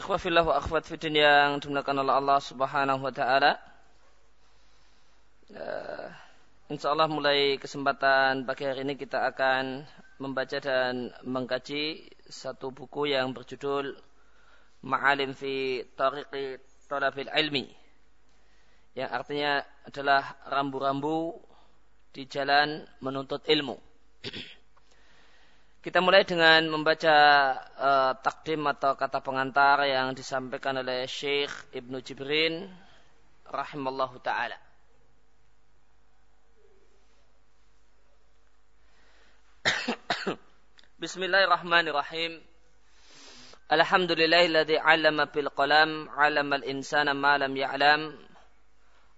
Ikhwafillah wa akhwat fidin yang dimuliakan oleh Allah Subhanahu wa taala. Uh, Insya Allah mulai kesempatan pagi hari ini kita akan membaca dan mengkaji satu buku yang berjudul Ma'alim fi Tariqi Talabil Ilmi. Yang artinya adalah rambu-rambu di jalan menuntut ilmu. Kita mulai dengan membaca uh, takdim atau kata pengantar yang disampaikan oleh Syekh Ibnu Jibrin rahimallahu taala. Bismillahirrahmanirrahim. Alhamdulillahilladzi 'allama bil qalam 'allama al-insana ma lam ya'lam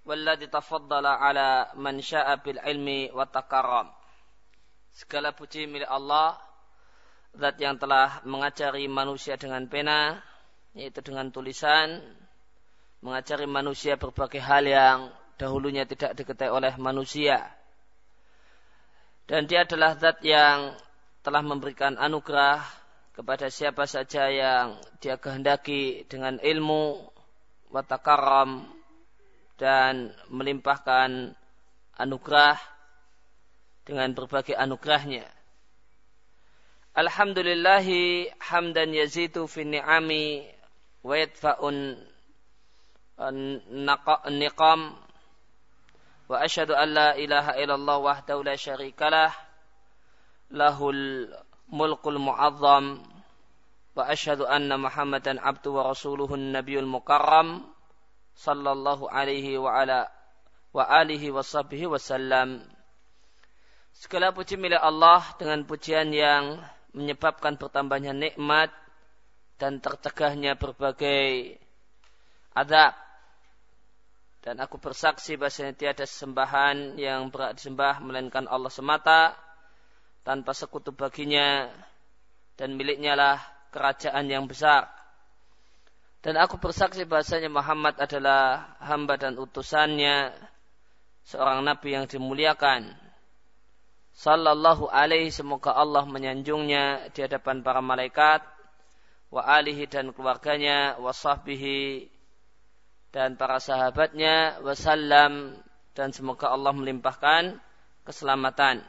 walladzi tafaddala 'ala man syaa'a bil ilmi wa takarram. Segala puji milik Allah zat yang telah mengajari manusia dengan pena, yaitu dengan tulisan, mengajari manusia berbagai hal yang dahulunya tidak diketahui oleh manusia. Dan dia adalah zat yang telah memberikan anugerah kepada siapa saja yang dia kehendaki dengan ilmu, watakaram, dan melimpahkan anugerah dengan berbagai anugerahnya. Alhamdulillahi hamdan yazitu fi ni'ami wa yadfa'un niqam. Wa asyhadu an la ilaha illallah wahdahu la syarikalah lahul mulkul mu'azzam. Wa asyhadu anna muhammadan abdu wa rasuluhu nabiyul mukarram. Sallallahu alaihi wa ala wa alihi wa sahbihi wasallam Segala puji milik Allah dengan pujian yang menyebabkan bertambahnya nikmat dan tercegahnya berbagai adab. Dan aku bersaksi bahasanya tiada sembahan yang berat disembah melainkan Allah semata tanpa sekutu baginya dan miliknya lah kerajaan yang besar. Dan aku bersaksi bahasanya Muhammad adalah hamba dan utusannya seorang nabi yang dimuliakan sallallahu alaihi semoga Allah menyanjungnya di hadapan para malaikat wa alihi dan keluarganya wa sahbihi dan para sahabatnya wasallam dan semoga Allah melimpahkan keselamatan.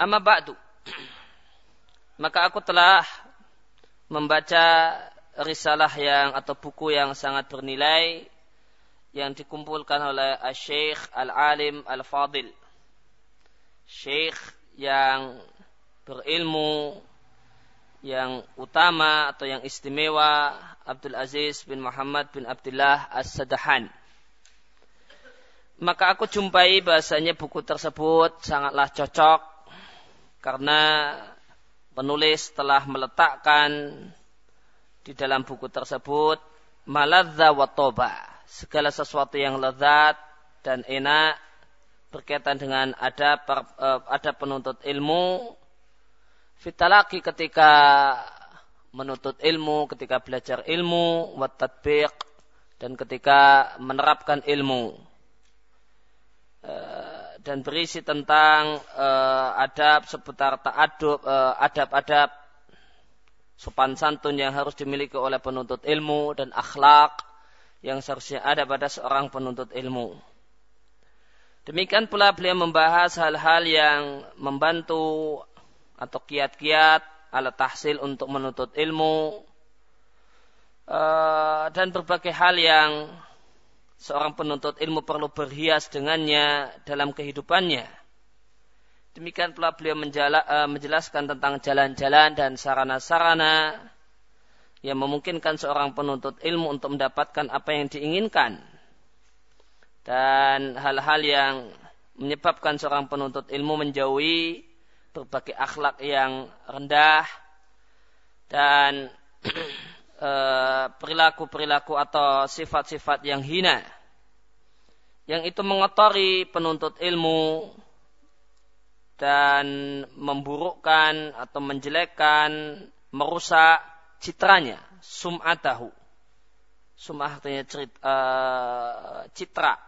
Amma ba'du. Maka aku telah membaca risalah yang atau buku yang sangat bernilai yang dikumpulkan oleh Syekh Al-Alim Al-Fadil. Syekh yang berilmu yang utama atau yang istimewa Abdul Aziz bin Muhammad bin Abdullah As-Sadahan. Maka aku jumpai bahasanya buku tersebut sangatlah cocok karena penulis telah meletakkan di dalam buku tersebut maladza wa toba segala sesuatu yang lezat dan enak berkaitan dengan ada eh, ada penuntut ilmu. Fitalaki ketika menuntut ilmu, ketika belajar ilmu, watatbiq dan ketika menerapkan ilmu. Eh, dan berisi tentang uh, adab seputar ta'adub, adab-adab sopan santun yang harus dimiliki oleh penuntut ilmu dan akhlak yang seharusnya ada pada seorang penuntut ilmu. Demikian pula beliau membahas hal-hal yang membantu atau kiat-kiat alat tahsil untuk menuntut ilmu eh, dan berbagai hal yang seorang penuntut ilmu perlu berhias dengannya dalam kehidupannya. Demikian pula beliau eh, menjelaskan tentang jalan-jalan dan sarana-sarana yang memungkinkan seorang penuntut ilmu untuk mendapatkan apa yang diinginkan. Dan hal-hal yang menyebabkan seorang penuntut ilmu menjauhi berbagai akhlak yang rendah dan eh, perilaku-perilaku atau sifat-sifat yang hina. Yang itu mengotori penuntut ilmu dan memburukkan atau menjelekkan, merusak citranya, sum'atahu. Sum'ah artinya cerit, uh, citra.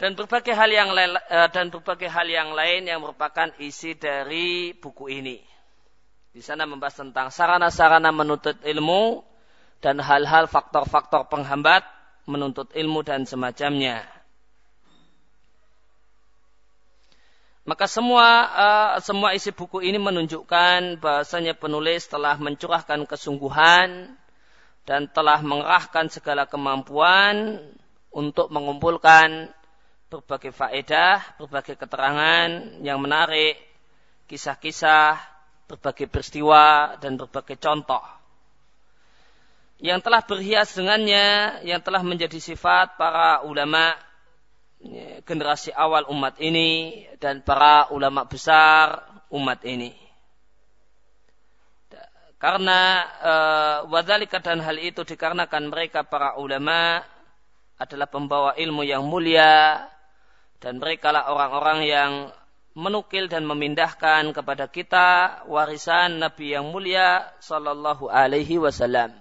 Dan berbagai hal yang lain, uh, dan berbagai hal yang lain yang merupakan isi dari buku ini. Di sana membahas tentang sarana-sarana menuntut ilmu dan hal-hal faktor-faktor penghambat menuntut ilmu dan semacamnya. Maka semua uh, semua isi buku ini menunjukkan bahasanya penulis telah mencurahkan kesungguhan dan telah mengerahkan segala kemampuan untuk mengumpulkan berbagai faedah, berbagai keterangan yang menarik, kisah-kisah, berbagai peristiwa dan berbagai contoh. Yang telah berhias dengannya, yang telah menjadi sifat para ulama generasi awal umat ini dan para ulama besar umat ini. Karena e, dan hal itu dikarenakan mereka para ulama adalah pembawa ilmu yang mulia dan mereka lah orang-orang yang menukil dan memindahkan kepada kita warisan Nabi yang mulia sallallahu alaihi wasallam.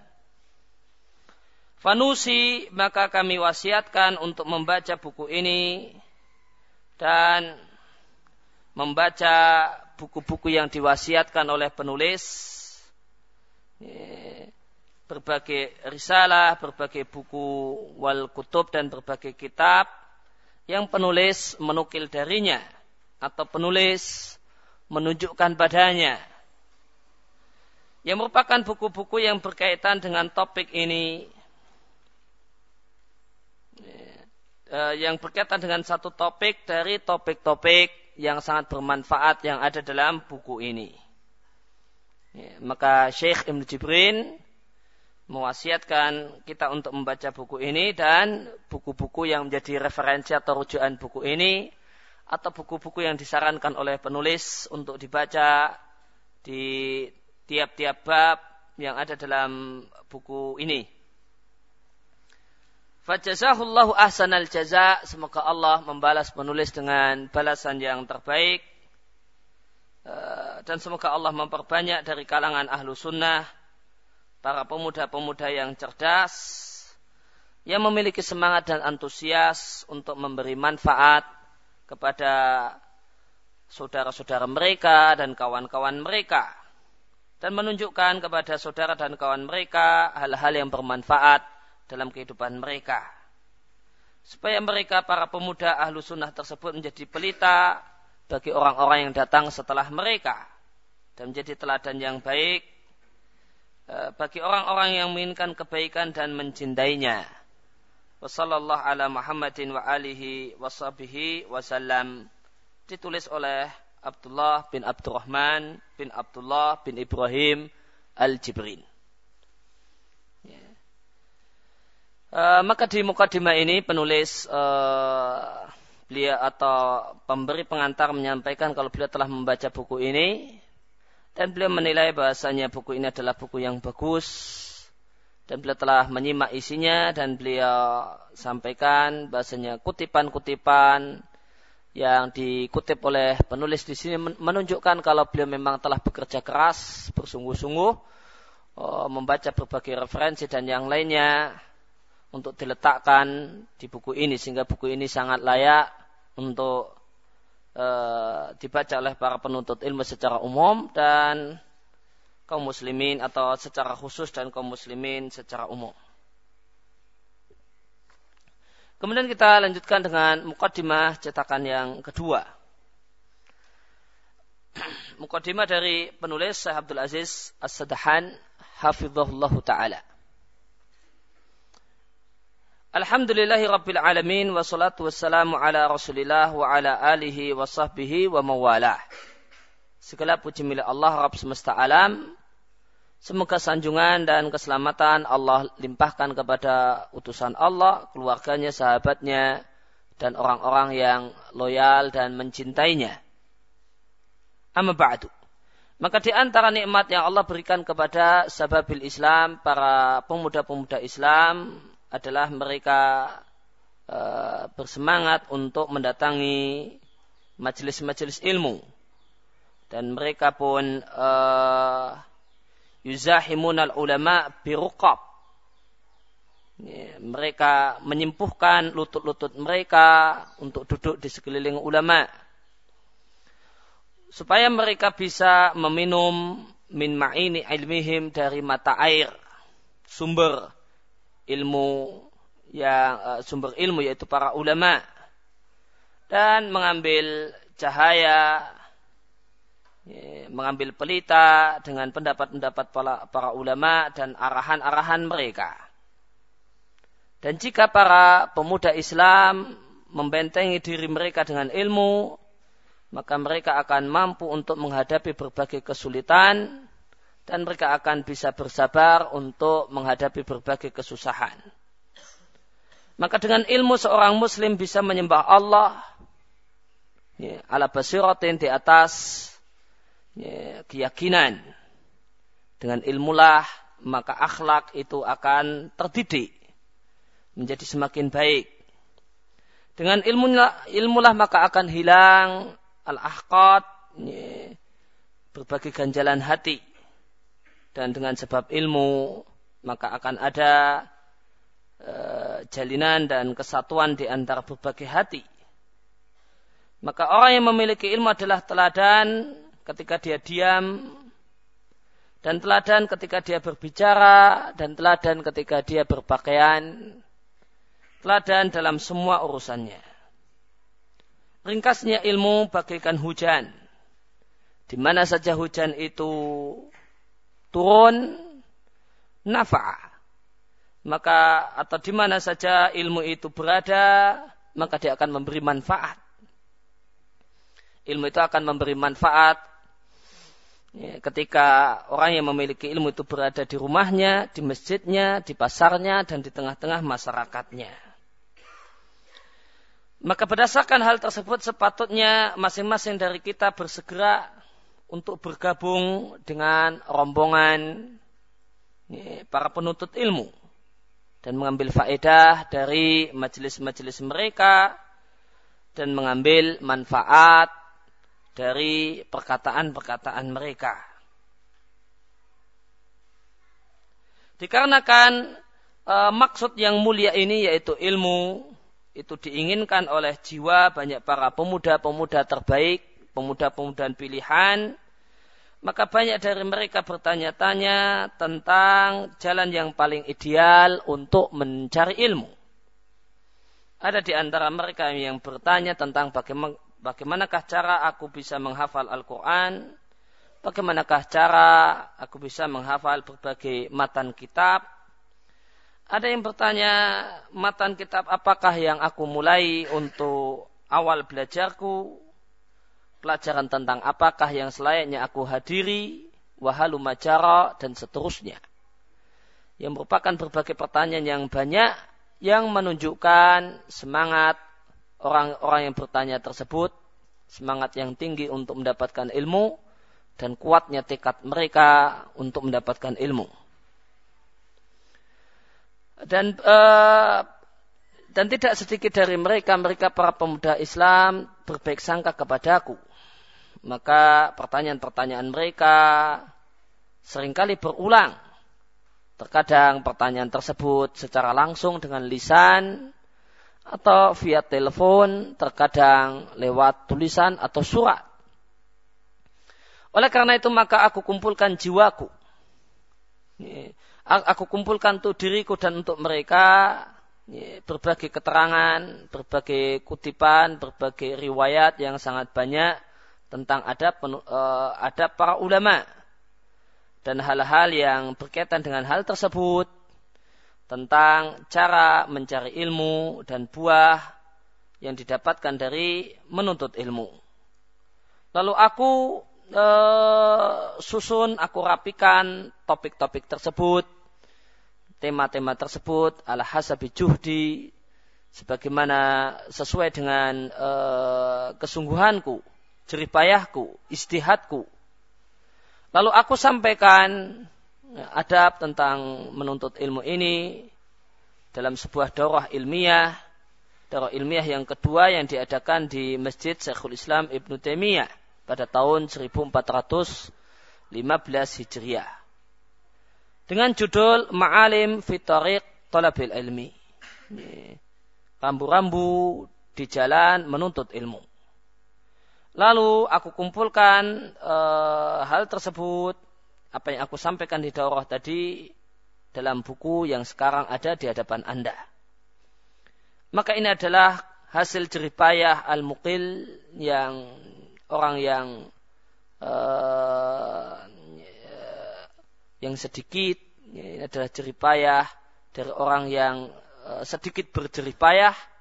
Fanusi maka kami wasiatkan untuk membaca buku ini dan membaca buku-buku yang diwasiatkan oleh penulis. Berbagai risalah, berbagai buku wal kutub dan berbagai kitab yang penulis menukil darinya atau penulis menunjukkan padanya. Yang merupakan buku-buku yang berkaitan dengan topik ini Eh, yang berkaitan dengan satu topik dari topik-topik yang sangat bermanfaat yang ada dalam buku ini. Ya, maka Syekh Ibn Jibrin mewasiatkan kita untuk membaca buku ini dan buku-buku yang menjadi referensi atau rujukan buku ini atau buku-buku yang disarankan oleh penulis untuk dibaca di tiap-tiap bab yang ada dalam buku ini. Fajazahullahu ahsanal jaza. Semoga Allah membalas penulis dengan balasan yang terbaik. Eh, dan semoga Allah memperbanyak dari kalangan ahlu sunnah. Para pemuda-pemuda yang cerdas. Yang memiliki semangat dan antusias untuk memberi manfaat kepada saudara-saudara mereka dan kawan-kawan mereka. Dan menunjukkan kepada saudara dan kawan mereka hal-hal yang bermanfaat dalam kehidupan mereka. Supaya mereka para pemuda ahlu sunnah tersebut menjadi pelita bagi orang-orang yang datang setelah mereka. Dan menjadi teladan yang baik eh, bagi orang-orang yang menginginkan kebaikan dan mencintainya. Wassallallahu ala Muhammadin wa alihi wa wasallam. Ditulis oleh Abdullah bin Abdurrahman bin Abdullah bin Ibrahim Al-Jibrin. Maka di mukadimah ini penulis uh, beliau atau pemberi pengantar menyampaikan kalau beliau telah membaca buku ini. Dan beliau menilai bahasanya buku ini adalah buku yang bagus. Dan beliau telah menyimak isinya dan beliau sampaikan bahasanya kutipan-kutipan yang dikutip oleh penulis di sini menunjukkan kalau beliau memang telah bekerja keras, bersungguh-sungguh, uh, membaca berbagai referensi dan yang lainnya untuk diletakkan di buku ini sehingga buku ini sangat layak untuk e, dibaca oleh para penuntut ilmu secara umum dan kaum muslimin atau secara khusus dan kaum muslimin secara umum. Kemudian kita lanjutkan dengan mukadimah cetakan yang kedua. mukadimah dari penulis Syekh Abdul Aziz As-Sadahan hafizahullah taala. Alhamdulillahi Rabbil Alamin wa salatu wassalamu ala Rasulillah wa ala alihi wa sahbihi wa mawalah. Segala puji milik Allah Rabb semesta alam. Semoga sanjungan dan keselamatan Allah limpahkan kepada utusan Allah, keluarganya, sahabatnya, dan orang-orang yang loyal dan mencintainya. Amma ba'du. Maka di antara nikmat yang Allah berikan kepada sahabil Islam, para pemuda-pemuda Islam adalah mereka uh, bersemangat untuk mendatangi majelis-majelis ilmu. Dan mereka pun uh, yuzahimun al-ulama biruqab. Mereka menyempuhkan lutut-lutut mereka untuk duduk di sekeliling ulama supaya mereka bisa meminum min ma'ini ilmihim dari mata air sumber ilmu yang uh, sumber ilmu yaitu para ulama dan mengambil cahaya ya, mengambil pelita dengan pendapat-pendapat para ulama dan arahan-arahan mereka. Dan jika para pemuda Islam membentengi diri mereka dengan ilmu, maka mereka akan mampu untuk menghadapi berbagai kesulitan dan mereka akan bisa bersabar untuk menghadapi berbagai kesusahan. Maka dengan ilmu seorang muslim bisa menyembah Allah ya, ala basiratin di atas ya, keyakinan. Dengan ilmulah maka akhlak itu akan terdidik menjadi semakin baik. Dengan ilmulah, ilmulah maka akan hilang al-ahqad berbagai ganjalan hati dan dengan sebab ilmu maka akan ada e, jalinan dan kesatuan di antara berbagai hati maka orang yang memiliki ilmu adalah teladan ketika dia diam dan teladan ketika dia berbicara dan teladan ketika dia berpakaian teladan dalam semua urusannya Ringkasnya ilmu bagaikan hujan. Di mana saja hujan itu turun, nafa. Maka atau di mana saja ilmu itu berada, maka dia akan memberi manfaat. Ilmu itu akan memberi manfaat ya, ketika orang yang memiliki ilmu itu berada di rumahnya, di masjidnya, di pasarnya, dan di tengah-tengah masyarakatnya. Maka berdasarkan hal tersebut sepatutnya masing-masing dari kita bersegera untuk bergabung dengan rombongan para penuntut ilmu dan mengambil faedah dari majelis-majelis mereka dan mengambil manfaat dari perkataan-perkataan mereka. Dikarenakan e, maksud yang mulia ini yaitu ilmu itu diinginkan oleh jiwa banyak para pemuda-pemuda terbaik, pemuda-pemuda pilihan, maka banyak dari mereka bertanya-tanya tentang jalan yang paling ideal untuk mencari ilmu. Ada di antara mereka yang bertanya tentang bagaimana, bagaimanakah cara aku bisa menghafal Al-Quran, bagaimanakah cara aku bisa menghafal berbagai matan kitab, ada yang bertanya, matan kitab apakah yang aku mulai untuk awal belajarku? Pelajaran tentang apakah yang selayaknya aku hadiri? Wahalu macara dan seterusnya. Yang merupakan berbagai pertanyaan yang banyak yang menunjukkan semangat orang-orang yang bertanya tersebut, semangat yang tinggi untuk mendapatkan ilmu, dan kuatnya tekad mereka untuk mendapatkan ilmu dan uh, dan tidak sedikit dari mereka mereka para pemuda Islam berbaik sangka kepadaku maka pertanyaan-pertanyaan mereka sering kali berulang. Terkadang pertanyaan tersebut secara langsung dengan lisan atau via telepon terkadang lewat tulisan atau surat. Oleh karena itu maka aku kumpulkan jiwaku. Aku kumpulkan untuk diriku dan untuk mereka berbagai keterangan, berbagai kutipan, berbagai riwayat yang sangat banyak tentang adab, uh, adab para ulama dan hal-hal yang berkaitan dengan hal tersebut tentang cara mencari ilmu dan buah yang didapatkan dari menuntut ilmu. Lalu aku e, susun, aku rapikan topik-topik tersebut tema-tema tersebut ala hasabi juhdi sebagaimana sesuai dengan uh, kesungguhanku, jeripayahku, istihadku. Lalu aku sampaikan adab tentang menuntut ilmu ini dalam sebuah daurah ilmiah, daurah ilmiah yang kedua yang diadakan di Masjid Syekhul Islam Ibnu Taimiyah pada tahun 1415 Hijriah. Dengan judul Ma'alim Fitariq Talabil Ilmi. Rambu-rambu di jalan menuntut ilmu. Lalu aku kumpulkan e, hal tersebut. Apa yang aku sampaikan di daurah tadi dalam buku yang sekarang ada di hadapan Anda. Maka ini adalah hasil jeripayah al-muqil yang orang yang uh, yang sedikit. Ini adalah jeripayah dari orang yang uh, sedikit berjeripayah. Eh,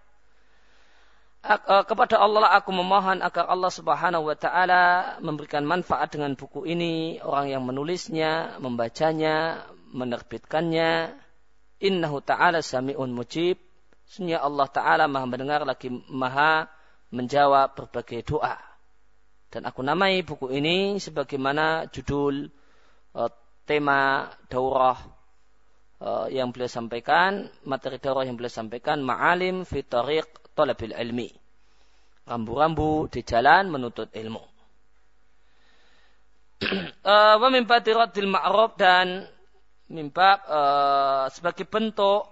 kepada Allah aku memohon agar Allah Subhanahu wa taala memberikan manfaat dengan buku ini orang yang menulisnya, membacanya, menerbitkannya. Innahu ta'ala sami'un mujib. Sesungguhnya Allah taala Maha mendengar lagi Maha menjawab berbagai doa. Dan aku namai buku ini sebagaimana judul uh, tema daurah uh, yang beliau sampaikan, materi daurah yang beliau sampaikan, ma'alim fi talabil ilmi. Rambu-rambu di jalan menuntut ilmu. uh, wa min badiratil ma'ruf dan mimba uh, sebagai bentuk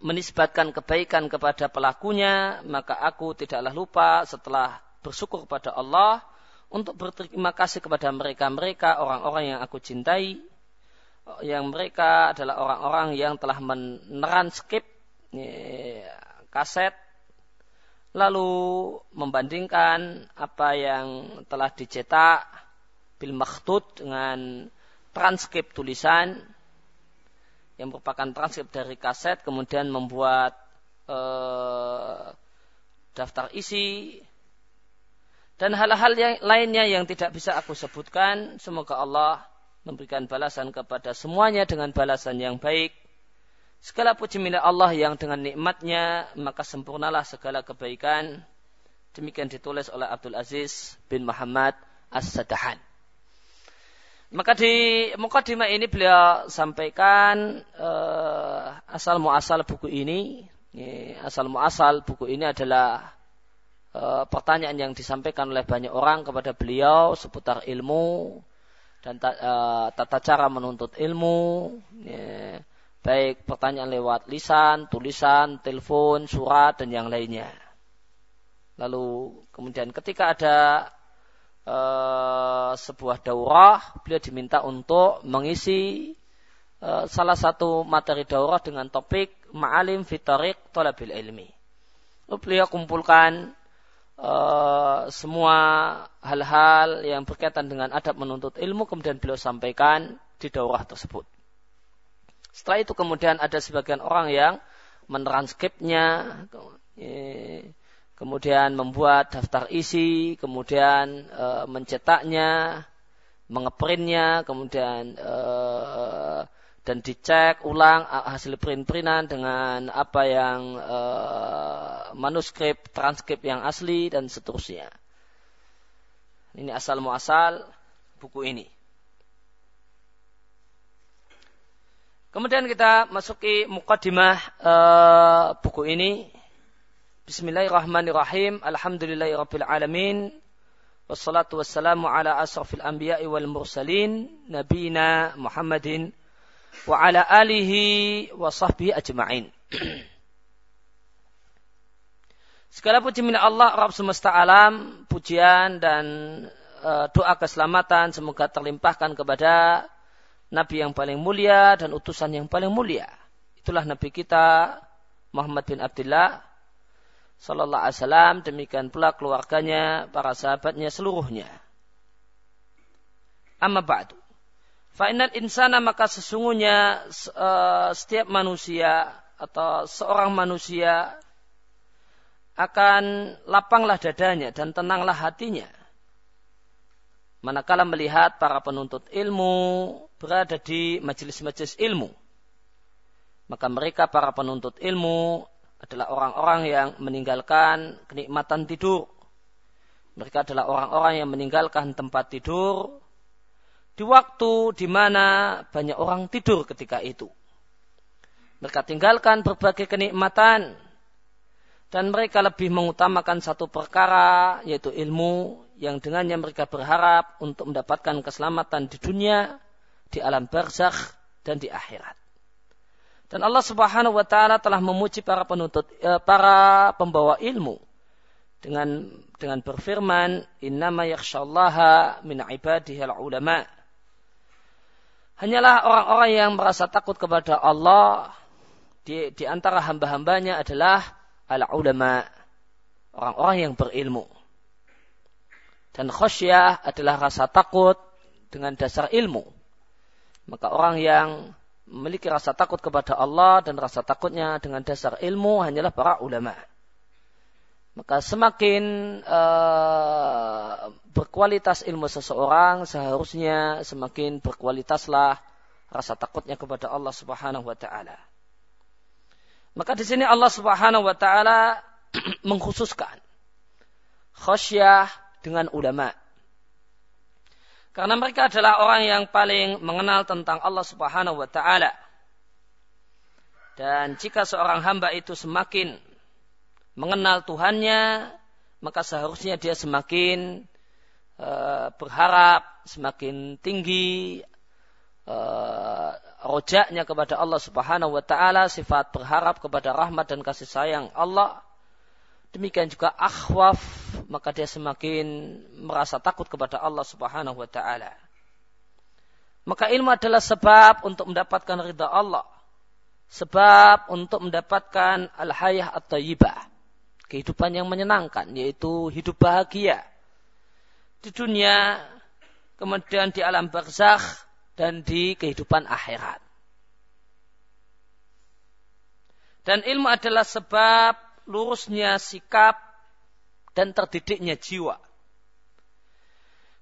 menisbatkan kebaikan kepada pelakunya, maka aku tidaklah lupa setelah bersyukur kepada Allah untuk berterima kasih kepada mereka-mereka orang-orang yang aku cintai yang mereka adalah orang-orang yang telah meneranskip kaset lalu membandingkan apa yang telah dicetak bil makhtut dengan transkrip tulisan yang merupakan transkrip dari kaset kemudian membuat eh, daftar isi. Dan hal-hal yang lainnya yang tidak bisa aku sebutkan semoga Allah memberikan balasan kepada semuanya dengan balasan yang baik Segala puji milik Allah yang dengan nikmatnya maka sempurnalah segala kebaikan. Demikian ditulis oleh Abdul Aziz bin Muhammad As-Sadahan. Maka di mukadimah ini beliau sampaikan uh, asal muasal buku ini. Asal muasal buku ini adalah uh, pertanyaan yang disampaikan oleh banyak orang kepada beliau seputar ilmu dan uh, tata cara menuntut ilmu. Ya baik pertanyaan lewat lisan, tulisan, telepon, surat dan yang lainnya. Lalu kemudian ketika ada e, sebuah daurah, beliau diminta untuk mengisi e, salah satu materi daurah dengan topik ma'alim fitarik tolabil ilmi. Lalu beliau kumpulkan e, semua hal-hal yang berkaitan dengan adab menuntut ilmu kemudian beliau sampaikan di daurah tersebut. Setelah itu kemudian ada sebagian orang yang mentranskripnya, kemudian membuat daftar isi, kemudian e, mencetaknya, mengeprintnya, kemudian e, dan dicek ulang hasil print-printan dengan apa yang manuskrip, transkrip yang asli dan seterusnya. Ini asal muasal buku ini. Kemudian kita masuki mukaddimah uh, buku ini. Bismillahirrahmanirrahim. Alhamdulillahirabbil alamin. Wassalatu wassalamu ala asrafil anbiya'i wal mursalin nabiyina Muhammadin wa ala alihi wa sahbihi ajma'in. Segala puji milik Allah Rabb semesta alam, pujian dan uh, doa keselamatan semoga terlimpahkan kepada Nabi yang paling mulia dan utusan yang paling mulia. Itulah Nabi kita Muhammad bin Abdullah Sallallahu Alaihi Wasallam. Demikian pula keluarganya, para sahabatnya seluruhnya. Amma ba'du. Fa'inal insana maka sesungguhnya uh, setiap manusia atau seorang manusia akan lapanglah dadanya dan tenanglah hatinya manakala melihat para penuntut ilmu berada di majelis-majelis ilmu. Maka mereka para penuntut ilmu adalah orang-orang yang meninggalkan kenikmatan tidur. Mereka adalah orang-orang yang meninggalkan tempat tidur di waktu di mana banyak orang tidur ketika itu. Mereka tinggalkan berbagai kenikmatan dan mereka lebih mengutamakan satu perkara yaitu ilmu yang dengannya mereka berharap untuk mendapatkan keselamatan di dunia, di alam barzakh dan di akhirat. Dan Allah Subhanahu wa taala telah memuji para penuntut eh, para pembawa ilmu dengan dengan berfirman innama yakhsyallaha min ibadihi ulama hanyalah orang-orang yang merasa takut kepada Allah di, di antara hamba-hambanya adalah al ulama orang-orang yang berilmu. Dan khasyah adalah rasa takut dengan dasar ilmu. Maka orang yang memiliki rasa takut kepada Allah dan rasa takutnya dengan dasar ilmu hanyalah para ulama. Maka semakin uh, berkualitas ilmu seseorang seharusnya semakin berkualitaslah rasa takutnya kepada Allah Subhanahu wa taala. Maka di sini Allah Subhanahu wa taala mengkhususkan khasyah dengan ulama. Karena mereka adalah orang yang paling mengenal tentang Allah Subhanahu wa taala. Dan jika seorang hamba itu semakin mengenal Tuhannya, maka seharusnya dia semakin uh, berharap, semakin tinggi uh, rojaknya kepada Allah Subhanahu wa taala, sifat berharap kepada rahmat dan kasih sayang Allah. Demikian juga akhwaf, maka dia semakin merasa takut kepada Allah Subhanahu wa taala. Maka ilmu adalah sebab untuk mendapatkan ridha Allah. Sebab untuk mendapatkan al-hayah at-tayyibah kehidupan yang menyenangkan, yaitu hidup bahagia di dunia, kemudian di alam barzakh dan di kehidupan akhirat. Dan ilmu adalah sebab lurusnya sikap dan terdidiknya jiwa.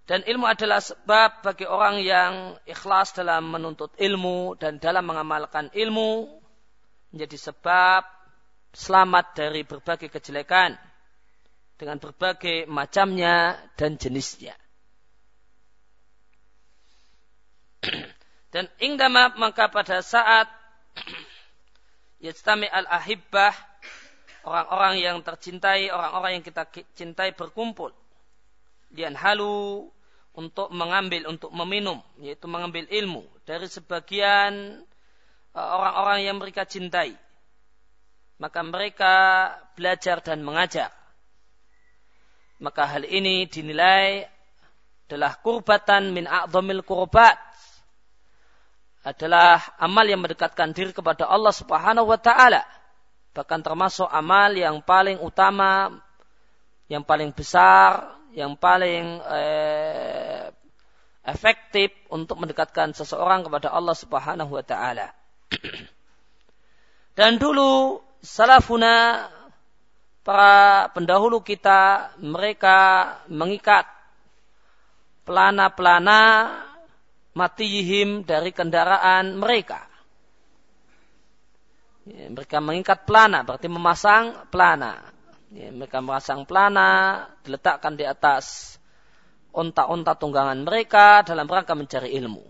Dan ilmu adalah sebab bagi orang yang ikhlas dalam menuntut ilmu dan dalam mengamalkan ilmu menjadi sebab selamat dari berbagai kejelekan dengan berbagai macamnya dan jenisnya. Dan ingdama maka pada saat yajtami al-ahibbah orang-orang yang tercintai, orang-orang yang kita cintai berkumpul. Lian halu untuk mengambil, untuk meminum, yaitu mengambil ilmu dari sebagian eh, orang-orang yang mereka cintai maka mereka belajar dan mengajar. Maka hal ini dinilai adalah kurbatan min a'zamil kurbat. Adalah amal yang mendekatkan diri kepada Allah subhanahu wa ta'ala. Bahkan termasuk amal yang paling utama, yang paling besar, yang paling eh, efektif untuk mendekatkan seseorang kepada Allah subhanahu wa ta'ala. Dan dulu salafuna para pendahulu kita mereka mengikat pelana-pelana matihim dari kendaraan mereka. Ya, mereka mengikat pelana, berarti memasang pelana. Ya, mereka memasang pelana, diletakkan di atas onta-onta tunggangan mereka dalam rangka mencari ilmu.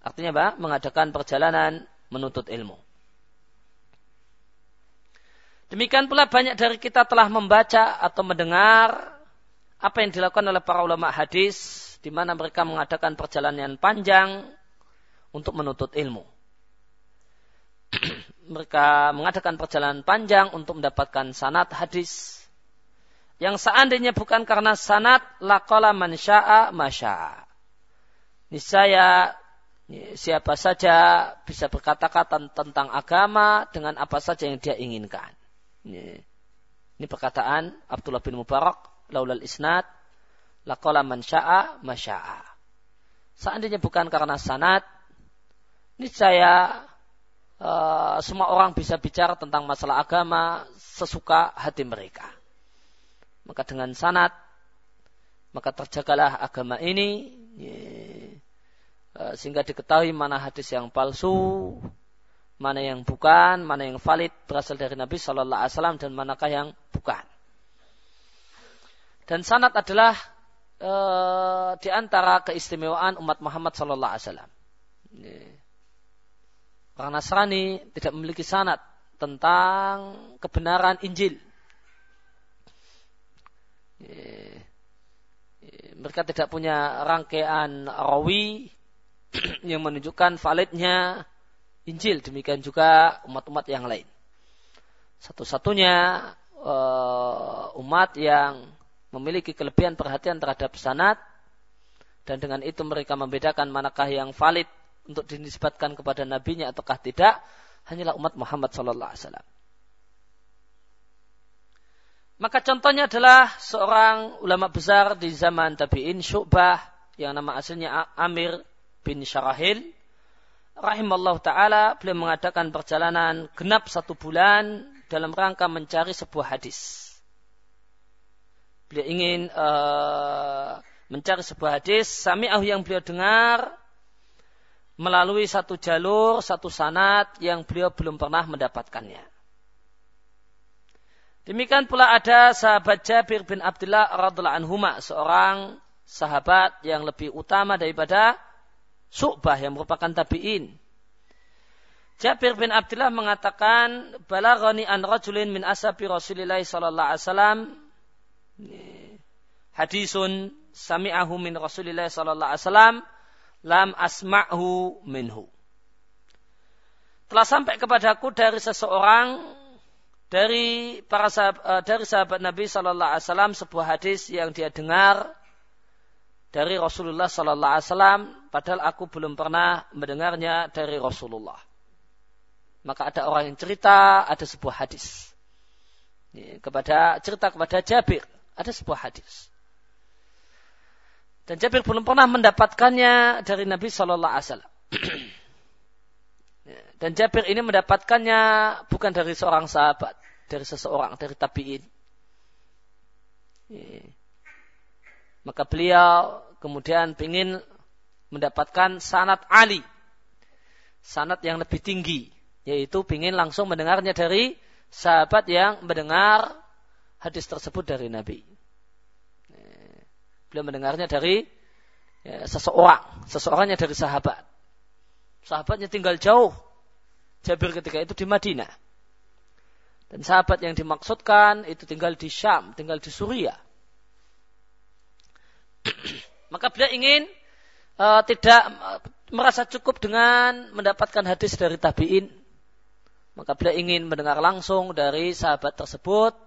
Artinya apa? Mengadakan perjalanan menuntut ilmu. Demikian pula banyak dari kita telah membaca atau mendengar apa yang dilakukan oleh para ulama hadis di mana mereka mengadakan perjalanan panjang untuk menuntut ilmu. mereka mengadakan perjalanan panjang untuk mendapatkan sanat hadis yang seandainya bukan karena sanat laqala man syaa masya'a. Niscaya siapa saja bisa berkata-kata tentang agama dengan apa saja yang dia inginkan. Ini perkataan Abdullah bin Mubarak, laulal isnad, laqala man sya'a masya'a. Seandainya bukan karena sanad, ini saya uh, semua orang bisa bicara tentang masalah agama sesuka hati mereka. Maka dengan sanad, maka terjagalah agama ini, ya, uh, sehingga diketahui mana hadis yang palsu, mana yang bukan, mana yang valid berasal dari Nabi Shallallahu Alaihi Wasallam dan manakah yang bukan. Dan sanat adalah uh, di antara keistimewaan umat Muhammad sallallahu alaihi wasallam. Orang Nasrani tidak memiliki sanat tentang kebenaran Injil. Mereka tidak punya rangkaian rawi yang menunjukkan validnya Injil. Demikian juga umat-umat yang lain. Satu-satunya uh, umat yang memiliki kelebihan perhatian terhadap sanat dan dengan itu mereka membedakan manakah yang valid untuk dinisbatkan kepada nabinya ataukah tidak hanyalah umat Muhammad sallallahu alaihi wasallam. Maka contohnya adalah seorang ulama besar di zaman tabi'in Syu'bah yang nama aslinya Amir bin Syarahil. Rahimallahu ta'ala beliau mengadakan perjalanan genap satu bulan dalam rangka mencari sebuah hadis. Beliau ingin uh, mencari sebuah hadis, sami'ahu yang beliau dengar melalui satu jalur, satu sanat yang beliau belum pernah mendapatkannya. Demikian pula ada sahabat Jabir bin Abdullah radhiallahu anhuma, seorang sahabat yang lebih utama daripada Su'bah yang merupakan tabi'in. Jabir bin Abdullah mengatakan, "Balaghani an rajulin min ashabi Rasulillah sallallahu alaihi wasallam hadisun sami'ahu min Rasulillah sallallahu alaihi wasallam lam asma'hu minhu. Telah sampai kepadaku dari seseorang dari para sahabat, eh, dari sahabat Nabi Shallallahu Alaihi Wasallam sebuah hadis yang dia dengar dari Rasulullah Shallallahu Alaihi Wasallam, padahal aku belum pernah mendengarnya dari Rasulullah. Maka ada orang yang cerita ada sebuah hadis kepada cerita kepada Jabir ada sebuah hadis. Dan Jabir belum pernah mendapatkannya dari Nabi Shallallahu Alaihi Wasallam. Dan Jabir ini mendapatkannya bukan dari seorang sahabat, dari seseorang, dari tabiin. Maka beliau kemudian ingin mendapatkan sanat Ali, sanat yang lebih tinggi, yaitu ingin langsung mendengarnya dari sahabat yang mendengar hadis tersebut dari Nabi. Beliau mendengarnya dari ya, seseorang, seseorangnya dari sahabat. Sahabatnya tinggal jauh. Jabir ketika itu di Madinah. Dan sahabat yang dimaksudkan itu tinggal di Syam, tinggal di Suriah. Maka beliau ingin uh, tidak uh, merasa cukup dengan mendapatkan hadis dari tabiin. Maka beliau ingin mendengar langsung dari sahabat tersebut.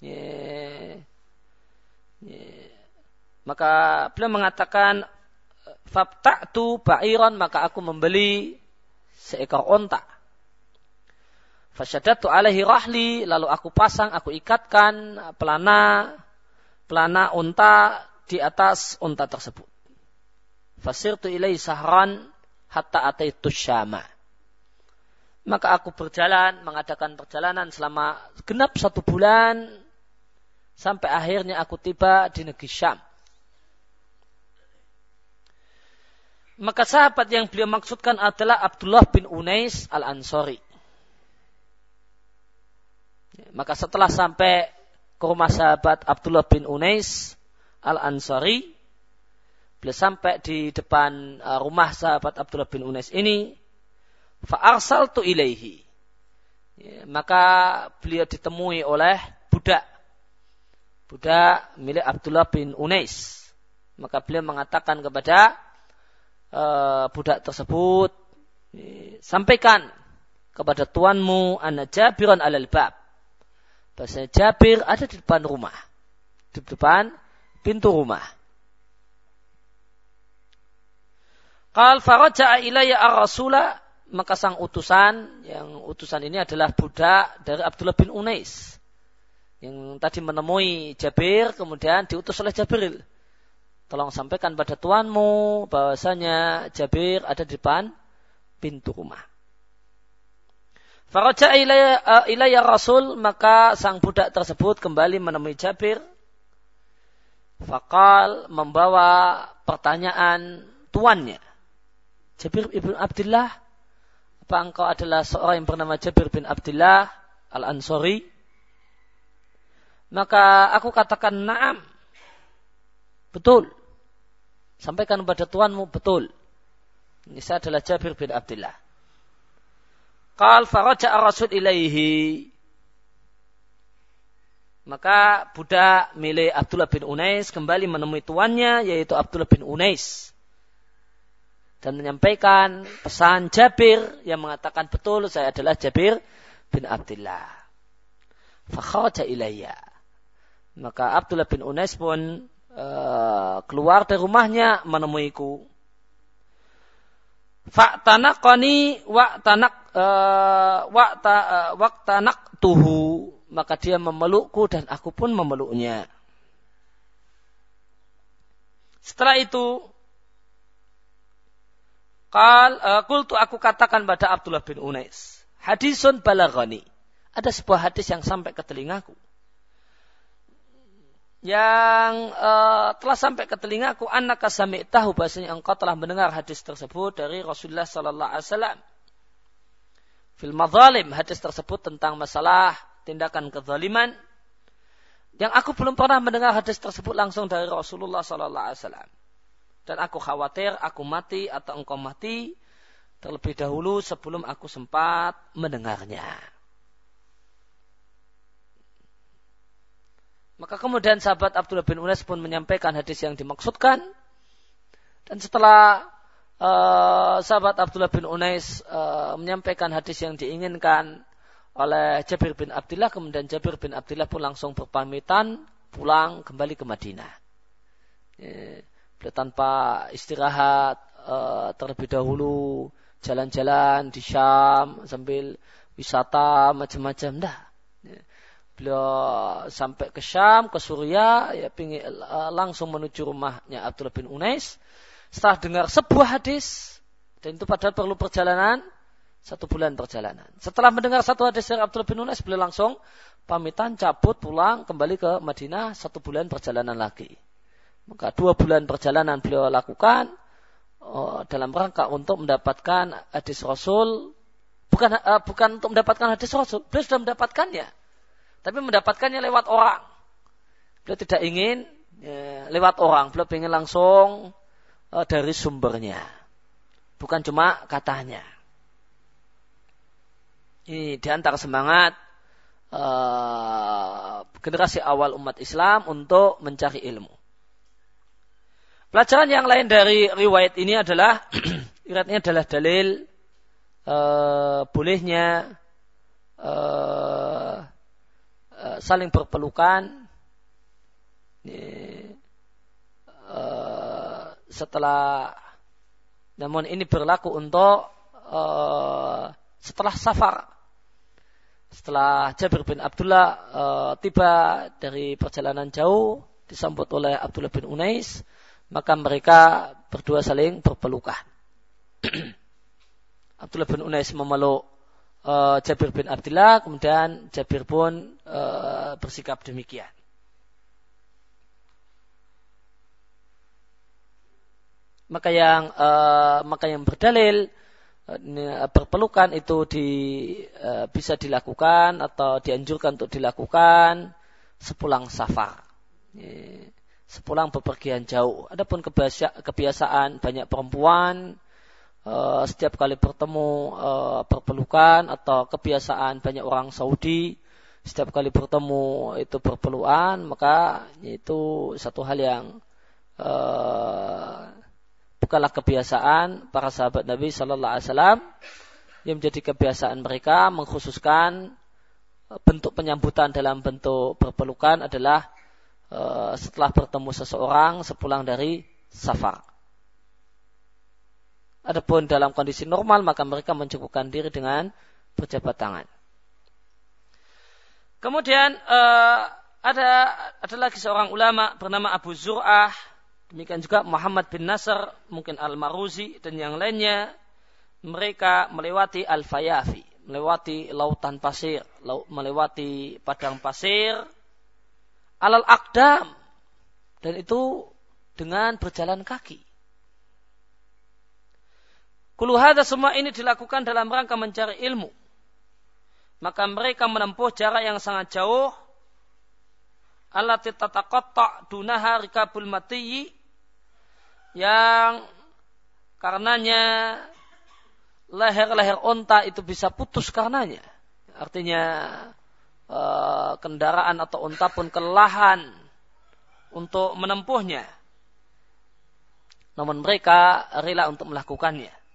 Yeah. Yeah. Maka beliau mengatakan Fabta'tu ba'iran maka aku membeli seekor onta. Fasyadatu alaihi rahli lalu aku pasang, aku ikatkan pelana pelana unta di atas unta tersebut. Fasirtu ilai sahran hatta ataitu syama. Maka aku berjalan, mengadakan perjalanan selama genap satu bulan sampai akhirnya aku tiba di negeri Syam. Maka sahabat yang beliau maksudkan adalah Abdullah bin Unais al-Ansori. Maka setelah sampai ke rumah sahabat Abdullah bin Unais al-Ansari, beliau sampai di depan uh, rumah sahabat Abdullah bin Unais ini, fa'arsal tu ilaihi. Ya, maka beliau ditemui oleh budak. Budak milik Abdullah bin Unais. Maka beliau mengatakan kepada uh, budak tersebut sampaikan kepada tuanmu anak Jabiran alal bab. Bahasa Jabir ada di depan rumah. Di depan pintu rumah. Qal faraja'a ilayya ar-rasula maka sang utusan yang utusan ini adalah budak dari Abdullah bin Unais yang tadi menemui Jabir kemudian diutus oleh Jabir tolong sampaikan pada tuanmu bahwasanya Jabir ada di depan pintu rumah. Faraja ilayya Rasul maka sang budak tersebut kembali menemui Jabir. Fakal membawa pertanyaan tuannya. Jabir ibn Abdullah, apa engkau adalah seorang yang bernama Jabir bin Abdullah al-Ansori? Maka aku katakan naam Betul. Sampaikan kepada tuanmu betul. Ini saya adalah Jabir bin Abdullah. Qal faraja rasul ilaihi. Maka budak milik Abdullah bin Unais kembali menemui tuannya yaitu Abdullah bin Unais dan menyampaikan pesan Jabir yang mengatakan betul saya adalah Jabir bin Abdullah. Fakharaja ilayya. Maka Abdullah bin Unais pun uh, keluar dari rumahnya menemuiku. Fa'tanaqani wa'tanak uh, wa'ta uh, waqtanak tuhu maka dia memelukku dan aku pun memeluknya. Setelah itu Kal, uh, kultu aku katakan pada Abdullah bin Unais. Hadisun balagani. Ada sebuah hadis yang sampai ke telingaku. Yang uh, telah sampai ke telingaku. Anak kasami tahu bahasanya engkau telah mendengar hadis tersebut dari Rasulullah Sallallahu Alaihi Wasallam. Fil madzalim. Hadis tersebut tentang masalah tindakan kezaliman. Yang aku belum pernah mendengar hadis tersebut langsung dari Rasulullah Sallallahu Alaihi Wasallam. Dan aku khawatir aku mati atau engkau mati terlebih dahulu sebelum aku sempat mendengarnya. Maka kemudian sahabat Abdullah bin Unais pun menyampaikan hadis yang dimaksudkan. Dan setelah uh, sahabat Abdullah bin Unais uh, menyampaikan hadis yang diinginkan oleh Jabir bin Abdullah, kemudian Jabir bin Abdullah pun langsung berpamitan pulang kembali ke Madinah. Beliau tanpa istirahat uh, terlebih dahulu jalan-jalan di Syam sambil wisata macam-macam dah. Ya. Beliau sampai ke Syam, ke Suria, ya pingin, uh, langsung menuju rumahnya Abdullah bin Unais. Setelah dengar sebuah hadis, dan itu padahal perlu perjalanan, satu bulan perjalanan. Setelah mendengar satu hadis dari Abdullah bin Unais, beliau langsung pamitan, cabut, pulang, kembali ke Madinah, satu bulan perjalanan lagi. Maka dua bulan perjalanan beliau lakukan oh, dalam rangka untuk mendapatkan hadis Rasul. Bukan uh, bukan untuk mendapatkan hadis Rasul, beliau sudah mendapatkannya. Tapi mendapatkannya lewat orang. Beliau tidak ingin ya, lewat orang, beliau ingin langsung uh, dari sumbernya. Bukan cuma katanya. Ini di antara semangat uh, generasi awal umat Islam untuk mencari ilmu. Pelajaran yang lain dari riwayat ini adalah iratnya adalah dalil uh, bolehnya saling berpelukan uh, setelah namun ini berlaku untuk uh, setelah safar setelah Jabir bin Abdullah uh, tiba dari perjalanan jauh disambut oleh Abdullah bin Unais maka mereka berdua saling berpelukan. Abdullah bin Unais memeluk uh, Jabir bin Abdullah, kemudian Jabir pun uh, bersikap demikian. Maka yang uh, maka yang berdalil berpelukan itu di, uh, bisa dilakukan atau dianjurkan untuk dilakukan sepulang safar. Sepulang bepergian jauh. Adapun kebiasaan banyak perempuan uh, setiap kali bertemu uh, berpelukan atau kebiasaan banyak orang Saudi setiap kali bertemu itu berpelukan maka itu satu hal yang uh, bukanlah kebiasaan para sahabat Nabi Shallallahu Alaihi Wasallam yang menjadi kebiasaan mereka mengkhususkan bentuk penyambutan dalam bentuk berpelukan adalah Eh, setelah bertemu seseorang sepulang dari safar. Adapun dalam kondisi normal maka mereka mencukupkan diri dengan berjabat tangan. Kemudian uh, ada ada lagi seorang ulama bernama Abu Zur'ah, demikian juga Muhammad bin Nasr, mungkin Al-Maruzi dan yang lainnya. Mereka melewati Al-Fayafi, melewati lautan pasir, melewati padang pasir, alal akdam dan itu dengan berjalan kaki. Kuluhada semua ini dilakukan dalam rangka mencari ilmu. Maka mereka menempuh jarak yang sangat jauh allati tataqatta dunaha rikabul mati yang karenanya leher-leher onta itu bisa putus karenanya. Artinya eh, kendaraan atau onta pun kelelahan untuk menempuhnya. Namun mereka rela untuk melakukannya.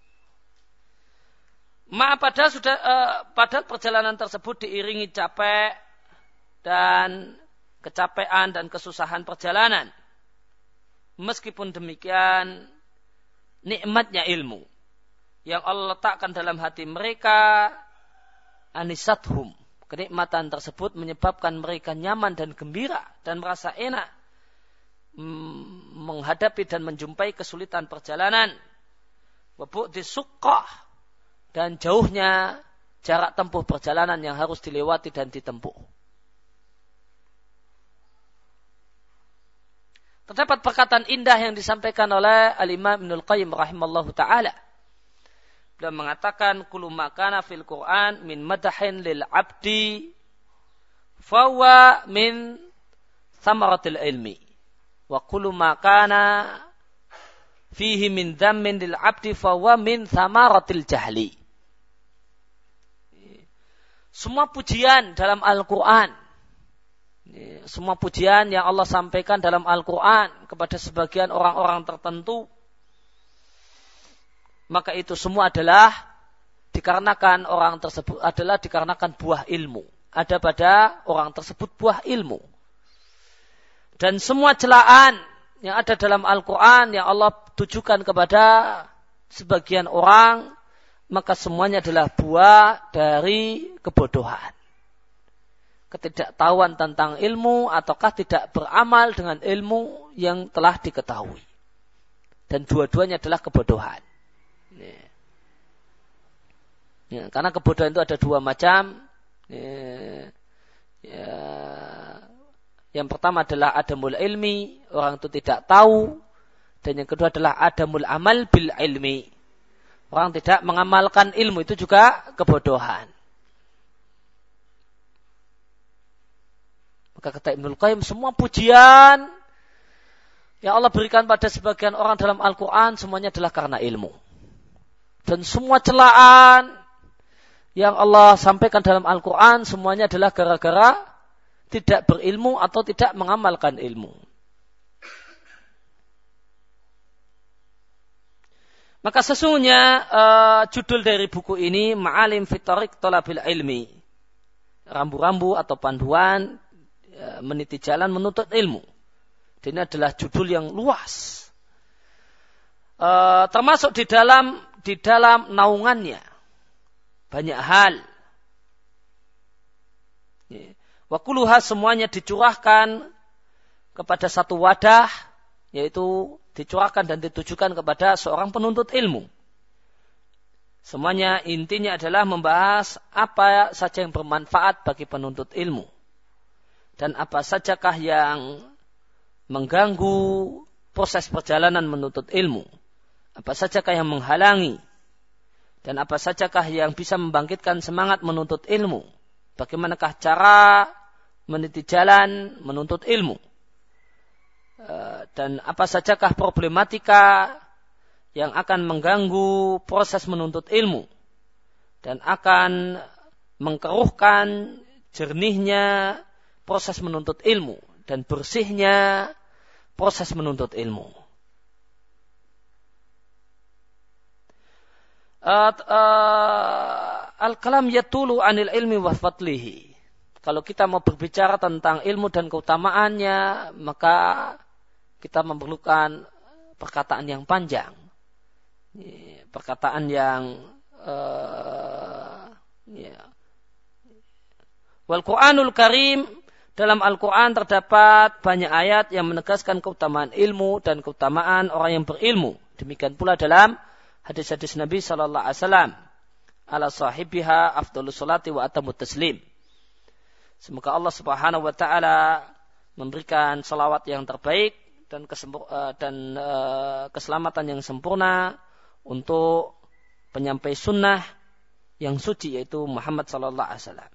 Ma pada sudah uh, pada perjalanan tersebut diiringi capek dan kecapean dan kesusahan perjalanan. Meskipun demikian nikmatnya ilmu yang Allah letakkan dalam hati mereka anisathum. Kenikmatan tersebut menyebabkan mereka nyaman dan gembira dan merasa enak menghadapi dan menjumpai kesulitan perjalanan. Wabuk disukah dan jauhnya jarak tempuh perjalanan yang harus dilewati dan ditempuh. Terdapat perkataan indah yang disampaikan oleh Al-Imam Ibnul Qayyim rahimallahu taala. Beliau mengatakan kullu makana fil Quran min madahin lil abdi fawa min samaratil ilmi wa kullu makana fihi min dhammin lil abdi fawa min samaratil jahli. Semua pujian dalam Al-Quran. Semua pujian yang Allah sampaikan dalam Al-Quran kepada sebagian orang-orang tertentu. Maka itu semua adalah dikarenakan orang tersebut adalah dikarenakan buah ilmu. Ada pada orang tersebut buah ilmu. Dan semua celaan yang ada dalam Al-Quran yang Allah tujukan kepada sebagian orang maka semuanya adalah buah dari kebodohan. Ketidaktahuan tentang ilmu ataukah tidak beramal dengan ilmu yang telah diketahui. Dan dua-duanya adalah kebodohan. Ya. Karena kebodohan itu ada dua macam. Ya, ya, yang pertama adalah adamul ilmi, orang itu tidak tahu. Dan yang kedua adalah adamul amal bil ilmi Orang tidak mengamalkan ilmu itu juga kebodohan. Maka kata Ibnul Qayyim, semua pujian yang Allah berikan pada sebagian orang dalam Al-Quran semuanya adalah karena ilmu. Dan semua celaan yang Allah sampaikan dalam Al-Quran semuanya adalah gara-gara tidak berilmu atau tidak mengamalkan ilmu. Maka sesungguhnya uh, judul dari buku ini Ma'alim Fitarik Tolabil Ilmi. Rambu-rambu atau panduan uh, meniti jalan menuntut ilmu. Ini adalah judul yang luas. Uh, termasuk di dalam di dalam naungannya banyak hal. Wakuluha semuanya dicurahkan kepada satu wadah yaitu dicurahkan dan ditujukan kepada seorang penuntut ilmu. Semuanya intinya adalah membahas apa saja yang bermanfaat bagi penuntut ilmu. Dan apa sajakah yang mengganggu proses perjalanan menuntut ilmu. Apa sajakah yang menghalangi. Dan apa sajakah yang bisa membangkitkan semangat menuntut ilmu. Bagaimanakah cara meniti jalan menuntut ilmu dan apa sajakah problematika yang akan mengganggu proses menuntut ilmu dan akan mengkeruhkan jernihnya proses menuntut ilmu dan bersihnya proses menuntut ilmu. Uh, uh, Al-kalam yatulu anil ilmi wa fatlihi. Kalau kita mau berbicara tentang ilmu dan keutamaannya, maka kita memerlukan perkataan yang panjang, perkataan yang uh, ya. Wal Quranul Karim dalam Al-Quran terdapat banyak ayat yang menegaskan keutamaan ilmu dan keutamaan orang yang berilmu. Demikian pula dalam hadis-hadis Nabi Sallallahu Alaihi Wasallam ala sahibiha afdalus salati wa atamut taslim. Semoga Allah Subhanahu wa taala memberikan salawat yang terbaik dan, uh, dan uh, keselamatan yang sempurna untuk penyampai sunnah yang suci yaitu Muhammad sallallahu alaihi wasallam.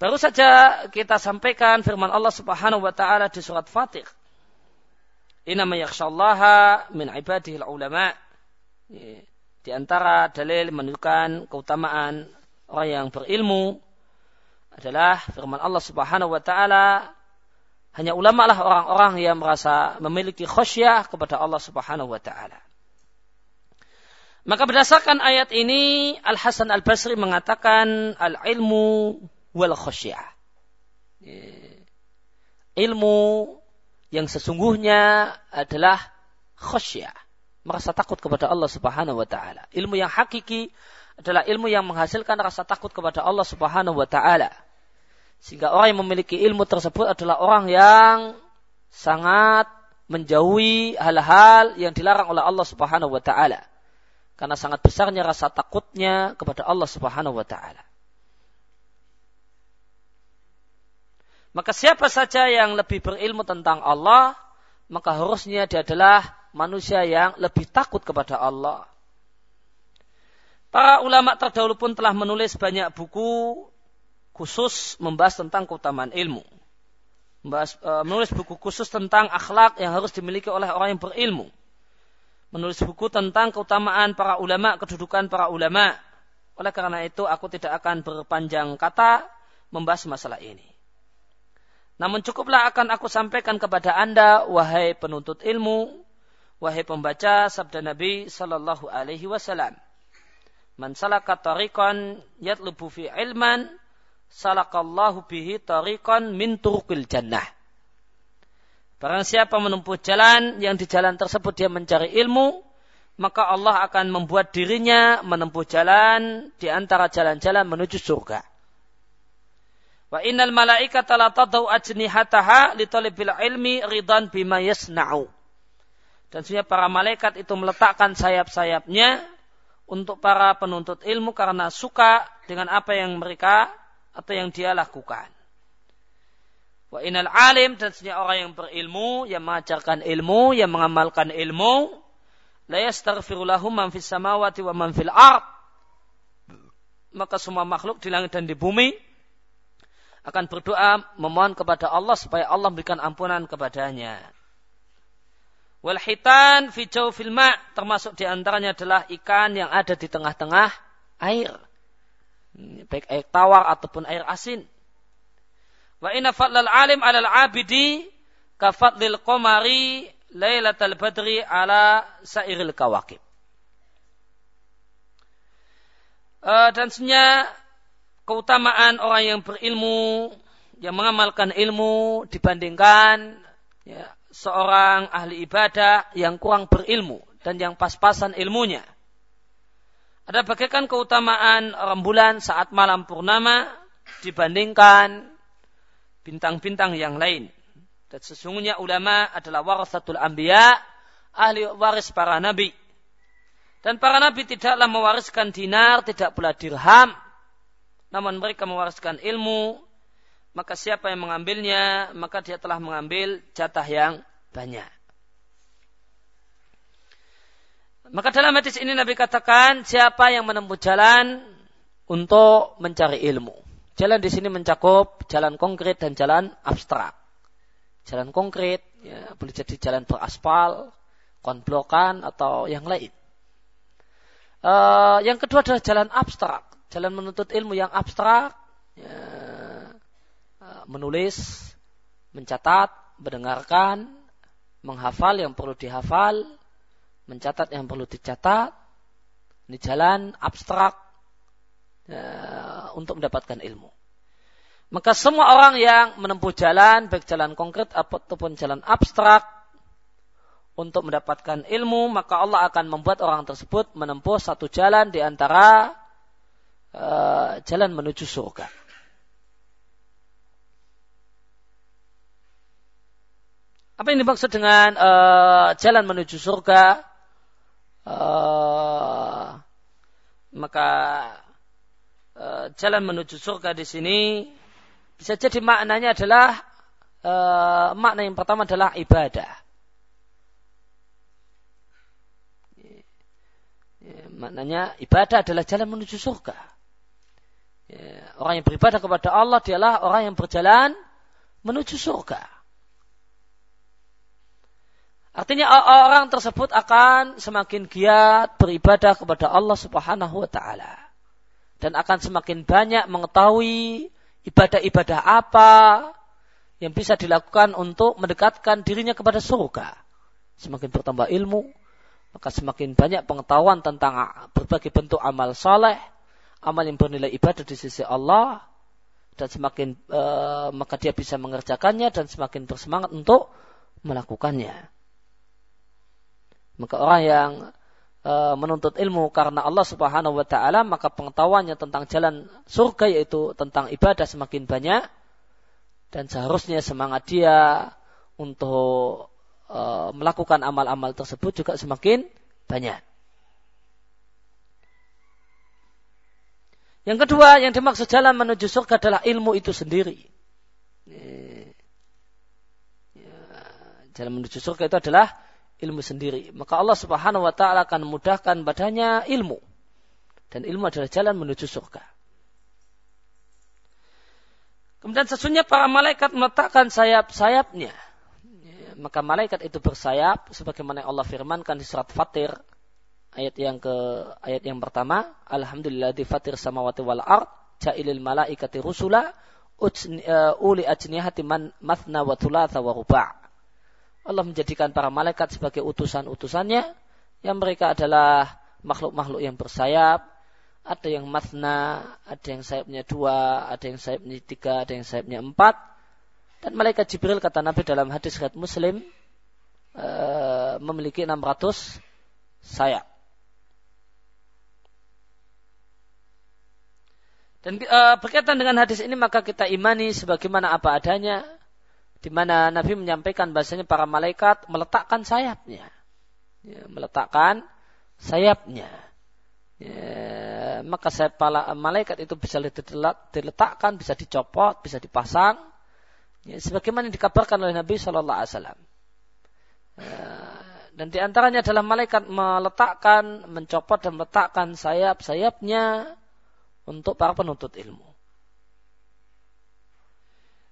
Baru saja kita sampaikan firman Allah Subhanahu wa taala di surat Fatih. Inna yakhshallaha min ibadihil ulama. Di antara dalil menunjukkan keutamaan orang yang berilmu adalah firman Allah Subhanahu wa taala hanya ulama lah orang-orang yang merasa memiliki khasyah kepada Allah Subhanahu wa taala. Maka berdasarkan ayat ini Al Hasan Al Basri mengatakan al ilmu wal khasyah. Ilmu yang sesungguhnya adalah khasyah. Merasa takut kepada Allah subhanahu wa ta'ala. Ilmu yang hakiki adalah ilmu yang menghasilkan rasa takut kepada Allah subhanahu wa ta'ala. Sehingga orang yang memiliki ilmu tersebut adalah orang yang sangat menjauhi hal-hal yang dilarang oleh Allah subhanahu wa ta'ala. Karena sangat besarnya rasa takutnya kepada Allah subhanahu wa ta'ala. Maka siapa saja yang lebih berilmu tentang Allah, maka harusnya dia adalah manusia yang lebih takut kepada Allah. Para ulama terdahulu pun telah menulis banyak buku khusus membahas tentang keutamaan ilmu. Membahas, e, menulis buku khusus tentang akhlak yang harus dimiliki oleh orang yang berilmu. Menulis buku tentang keutamaan para ulama, kedudukan para ulama. Oleh karena itu aku tidak akan berpanjang kata membahas masalah ini. Namun cukuplah akan aku sampaikan kepada anda, wahai penuntut ilmu, wahai pembaca sabda Nabi Sallallahu Alaihi Wasallam. Man salaka tariqan yatlubu fi ilman, salakallahu bihi tariqan min turqil jannah. Barang siapa menempuh jalan yang di jalan tersebut dia mencari ilmu, maka Allah akan membuat dirinya menempuh jalan di antara jalan-jalan menuju surga. Wa innal malaikata la tadau ajnihataha li talibil ilmi ridan bima yasna'u. Dan sebenarnya para malaikat itu meletakkan sayap-sayapnya untuk para penuntut ilmu karena suka dengan apa yang mereka atau yang dia lakukan. Wa innal alim dan sebenarnya orang yang berilmu, yang mengajarkan ilmu, yang mengamalkan ilmu, la yastaghfiru lahum man fis samawati wa man fil ard. Maka semua makhluk di langit dan di bumi akan berdoa memohon kepada Allah supaya Allah memberikan ampunan kepadanya. Wal hitan fi jawfil ma termasuk di antaranya adalah ikan yang ada di tengah-tengah air. Baik air tawar ataupun air asin. Wa inna fadlal alim alal abidi ka fadlil qamari lailatal badri ala sairil kawakib. Uh, dan sebenarnya keutamaan orang yang berilmu, yang mengamalkan ilmu dibandingkan ya, seorang ahli ibadah yang kurang berilmu dan yang pas-pasan ilmunya. Ada bagaikan keutamaan rembulan saat malam purnama dibandingkan bintang-bintang yang lain. Dan sesungguhnya ulama adalah warasatul anbiya, ahli waris para nabi. Dan para nabi tidaklah mewariskan dinar, tidak pula dirham, namun mereka mewariskan ilmu, maka siapa yang mengambilnya, maka dia telah mengambil jatah yang banyak. Maka dalam hadis ini Nabi katakan siapa yang menempuh jalan untuk mencari ilmu. Jalan di sini mencakup jalan konkret dan jalan abstrak. Jalan konkret ya, boleh jadi jalan beraspal, konblokan atau yang lain. Uh, yang kedua adalah jalan abstrak jalan menuntut ilmu yang abstrak, ya, menulis, mencatat, mendengarkan, menghafal yang perlu dihafal, mencatat yang perlu dicatat. Ini jalan abstrak ya, untuk mendapatkan ilmu. Maka semua orang yang menempuh jalan, baik jalan konkret ataupun jalan abstrak, untuk mendapatkan ilmu, maka Allah akan membuat orang tersebut menempuh satu jalan di antara Eh, jalan menuju surga. Apa yang dimaksud dengan uh, jalan menuju surga? Uh, maka uh, jalan menuju surga di sini bisa jadi maknanya adalah uh, makna yang pertama adalah ibadah. maknanya ibadah adalah jalan menuju surga. Ya, orang yang beribadah kepada Allah dialah orang yang berjalan menuju surga. Artinya orang tersebut akan semakin giat beribadah kepada Allah Subhanahu wa taala dan akan semakin banyak mengetahui ibadah-ibadah apa yang bisa dilakukan untuk mendekatkan dirinya kepada surga. Semakin bertambah ilmu, maka semakin banyak pengetahuan tentang berbagai bentuk amal soleh, amal yang bernilai ibadah di sisi Allah, dan semakin e, maka dia bisa mengerjakannya dan semakin bersemangat untuk melakukannya. Maka orang yang e, menuntut ilmu karena Allah Subhanahu wa taala, maka pengetahuannya tentang jalan surga yaitu tentang ibadah semakin banyak dan seharusnya semangat dia untuk e, melakukan amal-amal tersebut juga semakin banyak. Yang kedua, yang dimaksud jalan menuju surga adalah ilmu itu sendiri. Ya, jalan menuju surga itu adalah ilmu sendiri. Maka Allah Subhanahu wa taala akan memudahkan badannya ilmu. Dan ilmu adalah jalan menuju surga. Kemudian sesungguhnya para malaikat meletakkan sayap-sayapnya. Maka malaikat itu bersayap sebagaimana Allah firmankan di surat Fatir ayat yang ke ayat yang pertama alhamdulillah di fatir samawati wal ard ja'ilil malaikati rusula uh, uli ajnihati man mathna wa thulatha wa ruba' Allah menjadikan para malaikat sebagai utusan-utusannya yang mereka adalah makhluk-makhluk yang bersayap ada yang matna, ada yang sayapnya dua, ada yang sayapnya tiga, ada yang sayapnya empat. Dan malaikat Jibril kata Nabi dalam hadis riwayat Muslim e, memiliki 600 sayap. Dan e, berkaitan dengan hadis ini maka kita imani sebagaimana apa adanya di mana Nabi menyampaikan bahasanya para malaikat meletakkan sayapnya. Ya, meletakkan sayapnya. Ya, maka sayap malaikat itu bisa diletakkan, bisa dicopot, bisa dipasang. Ya, sebagaimana dikabarkan oleh Nabi Shallallahu Alaihi Wasallam. Ya, dan di antaranya adalah malaikat meletakkan, mencopot dan meletakkan sayap-sayapnya untuk para penuntut ilmu.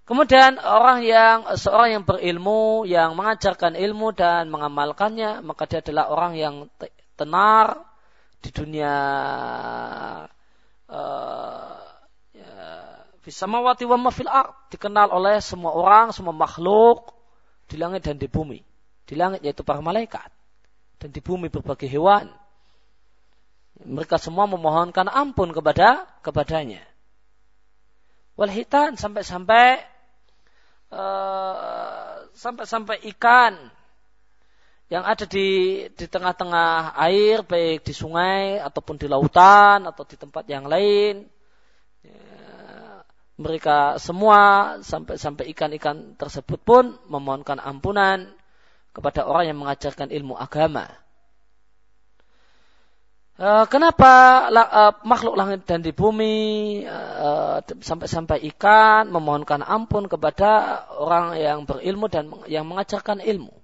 Kemudian orang yang seorang yang berilmu, yang mengajarkan ilmu dan mengamalkannya, maka dia adalah orang yang tenar di dunia uh, wa mafil dikenal oleh semua orang, semua makhluk di langit dan di bumi. Di langit yaitu para malaikat dan di bumi berbagai hewan. Mereka semua memohonkan ampun kepada kepadanya. Walhitan sampai-sampai Eh, sampai-sampai ikan yang ada di di tengah-tengah air baik di sungai ataupun di lautan atau di tempat yang lain. Ya, mereka semua sampai-sampai ikan-ikan tersebut pun memohonkan ampunan kepada orang yang mengajarkan ilmu agama kenapa uh, makhluk langit dan di bumi uh, sampai-sampai ikan memohonkan ampun kepada orang yang berilmu dan yang mengajarkan ilmu?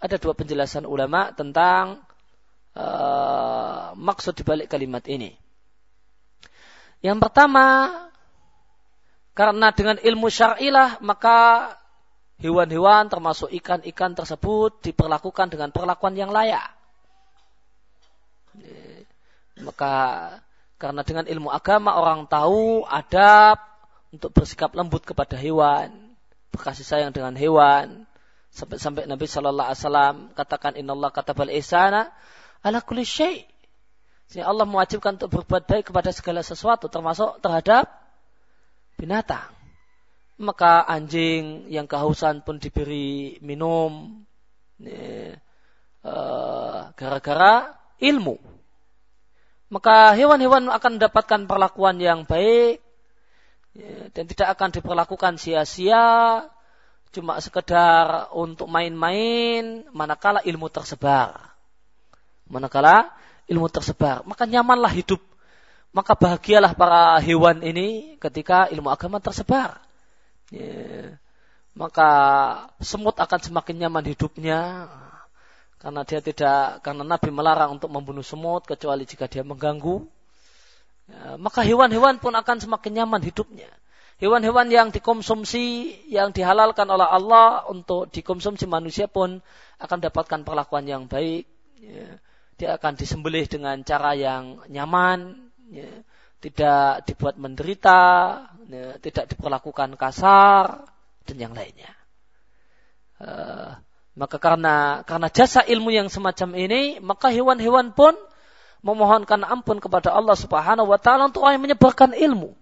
Ada dua penjelasan ulama tentang uh, maksud dibalik kalimat ini. Yang pertama, karena dengan ilmu syar'ilah maka hewan-hewan termasuk ikan-ikan tersebut diperlakukan dengan perlakuan yang layak maka karena dengan ilmu agama orang tahu adab untuk bersikap lembut kepada hewan, berkasih sayang dengan hewan. Sampai-sampai Nabi Shallallahu Alaihi Wasallam katakan Inna Allah kata bal ihsana ala kulli syai. Sehingga Allah mewajibkan untuk berbuat baik kepada segala sesuatu termasuk terhadap binatang. Maka anjing yang kehausan pun diberi minum eh, gara-gara ilmu. Maka hewan-hewan akan mendapatkan perlakuan yang baik ya, dan tidak akan diperlakukan sia-sia cuma sekedar untuk main-main manakala ilmu tersebar. Manakala ilmu tersebar. Maka nyamanlah hidup. Maka bahagialah para hewan ini ketika ilmu agama tersebar. Ya, maka semut akan semakin nyaman hidupnya karena dia tidak karena Nabi melarang untuk membunuh semut kecuali jika dia mengganggu ya, maka hewan-hewan pun akan semakin nyaman hidupnya. Hewan-hewan yang dikonsumsi, yang dihalalkan oleh Allah untuk dikonsumsi manusia pun akan dapatkan perlakuan yang baik. Ya. Dia akan disembelih dengan cara yang nyaman, ya. tidak dibuat menderita, tidak diperlakukan kasar, dan yang lainnya. Uh, maka karena karena jasa ilmu yang semacam ini, maka hewan-hewan pun memohonkan ampun kepada Allah Subhanahu wa taala untuk orang yang menyebarkan ilmu.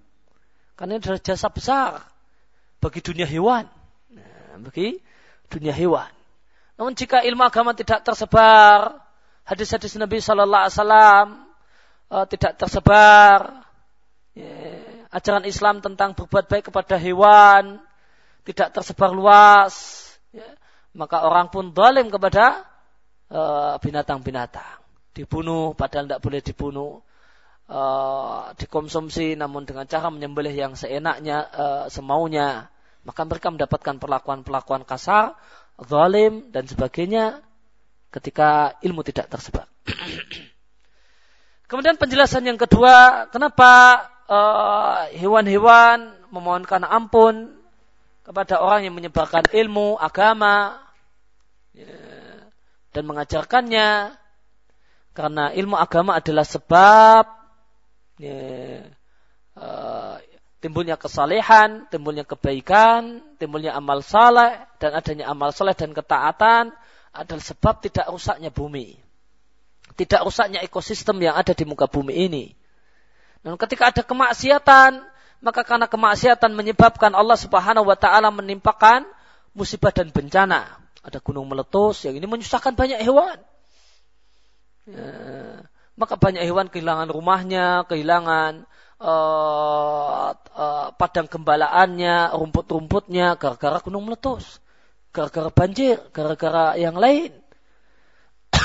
Karena ini adalah jasa besar bagi dunia hewan. Nah, bagi dunia hewan. Namun jika ilmu agama tidak tersebar, hadis-hadis Nabi Shallallahu Alaihi Wasallam uh, tidak tersebar, ya, ajaran Islam tentang berbuat baik kepada hewan tidak tersebar luas, ya, maka orang pun dolim kepada uh, binatang-binatang. Dibunuh padahal tidak boleh dibunuh. Uh, dikonsumsi namun dengan cara menyembelih yang seenaknya uh, semaunya. Maka mereka mendapatkan perlakuan-perlakuan kasar zalim dan sebagainya ketika ilmu tidak tersebar. Kemudian penjelasan yang kedua kenapa hewan hewan-hewan memohonkan ampun kepada orang yang menyebarkan ilmu agama ya, dan mengajarkannya karena ilmu agama adalah sebab ya, uh, timbulnya kesalehan, timbulnya kebaikan, timbulnya amal saleh dan adanya amal saleh dan ketaatan adalah sebab tidak rusaknya bumi. Tidak rusaknya ekosistem yang ada di muka bumi ini. Dan ketika ada kemaksiatan, maka karena kemaksiatan menyebabkan Allah Subhanahu wa taala menimpakan musibah dan bencana. Ada gunung meletus yang ini menyusahkan banyak hewan. Ya, maka banyak hewan kehilangan rumahnya, kehilangan uh, uh, padang gembalaannya, rumput-rumputnya gara-gara gunung meletus, gara-gara banjir, gara-gara yang lain.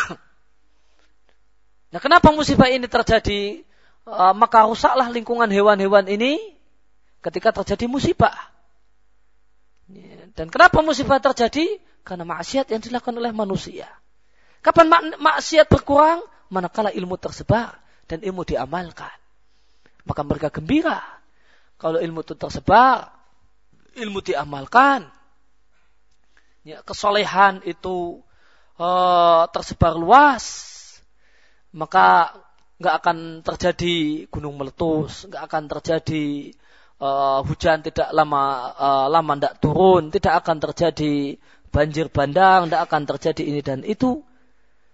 nah, kenapa musibah ini terjadi? Uh, maka rusaklah lingkungan hewan-hewan ini ketika terjadi musibah. Dan kenapa musibah terjadi? Karena maksiat yang dilakukan oleh manusia. Kapan mak maksiat berkurang? Manakala ilmu tersebar dan ilmu diamalkan. Maka mereka gembira. Kalau ilmu itu tersebar, ilmu diamalkan. Ya, kesolehan itu uh, tersebar luas. Maka nggak akan terjadi gunung meletus, nggak akan terjadi uh, hujan tidak lama uh, lama tidak turun, tidak akan terjadi banjir bandang, tidak akan terjadi ini dan itu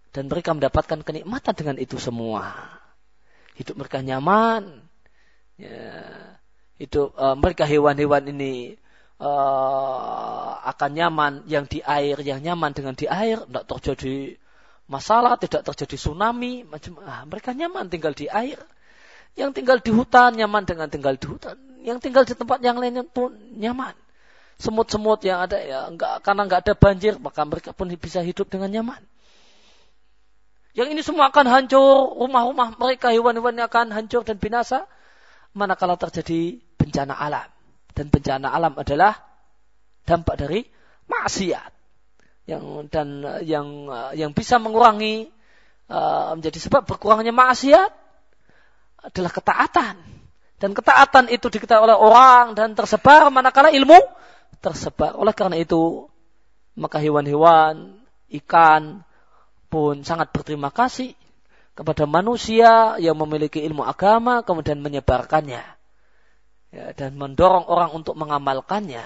dan mereka mendapatkan kenikmatan dengan itu semua. Hidup mereka nyaman. Ya, hidup uh, mereka hewan-hewan ini uh, akan nyaman yang di air, yang nyaman dengan di air, tidak terjadi masalah, tidak terjadi tsunami, macam ah, mereka nyaman tinggal di air. Yang tinggal di hutan nyaman dengan tinggal di hutan. Yang tinggal di tempat yang lainnya pun nyaman. Semut-semut yang ada ya enggak karena enggak ada banjir, maka mereka pun bisa hidup dengan nyaman. Yang ini semua akan hancur, rumah-rumah mereka, hewan-hewannya akan hancur dan binasa. Manakala terjadi bencana alam. Dan bencana alam adalah dampak dari maksiat. Yang dan yang yang bisa mengurangi uh, menjadi sebab berkurangnya maksiat adalah ketaatan. Dan ketaatan itu diketahui oleh orang dan tersebar manakala ilmu tersebar. Oleh karena itu, maka hewan-hewan, ikan, pun sangat berterima kasih kepada manusia yang memiliki ilmu agama kemudian menyebarkannya ya, dan mendorong orang untuk mengamalkannya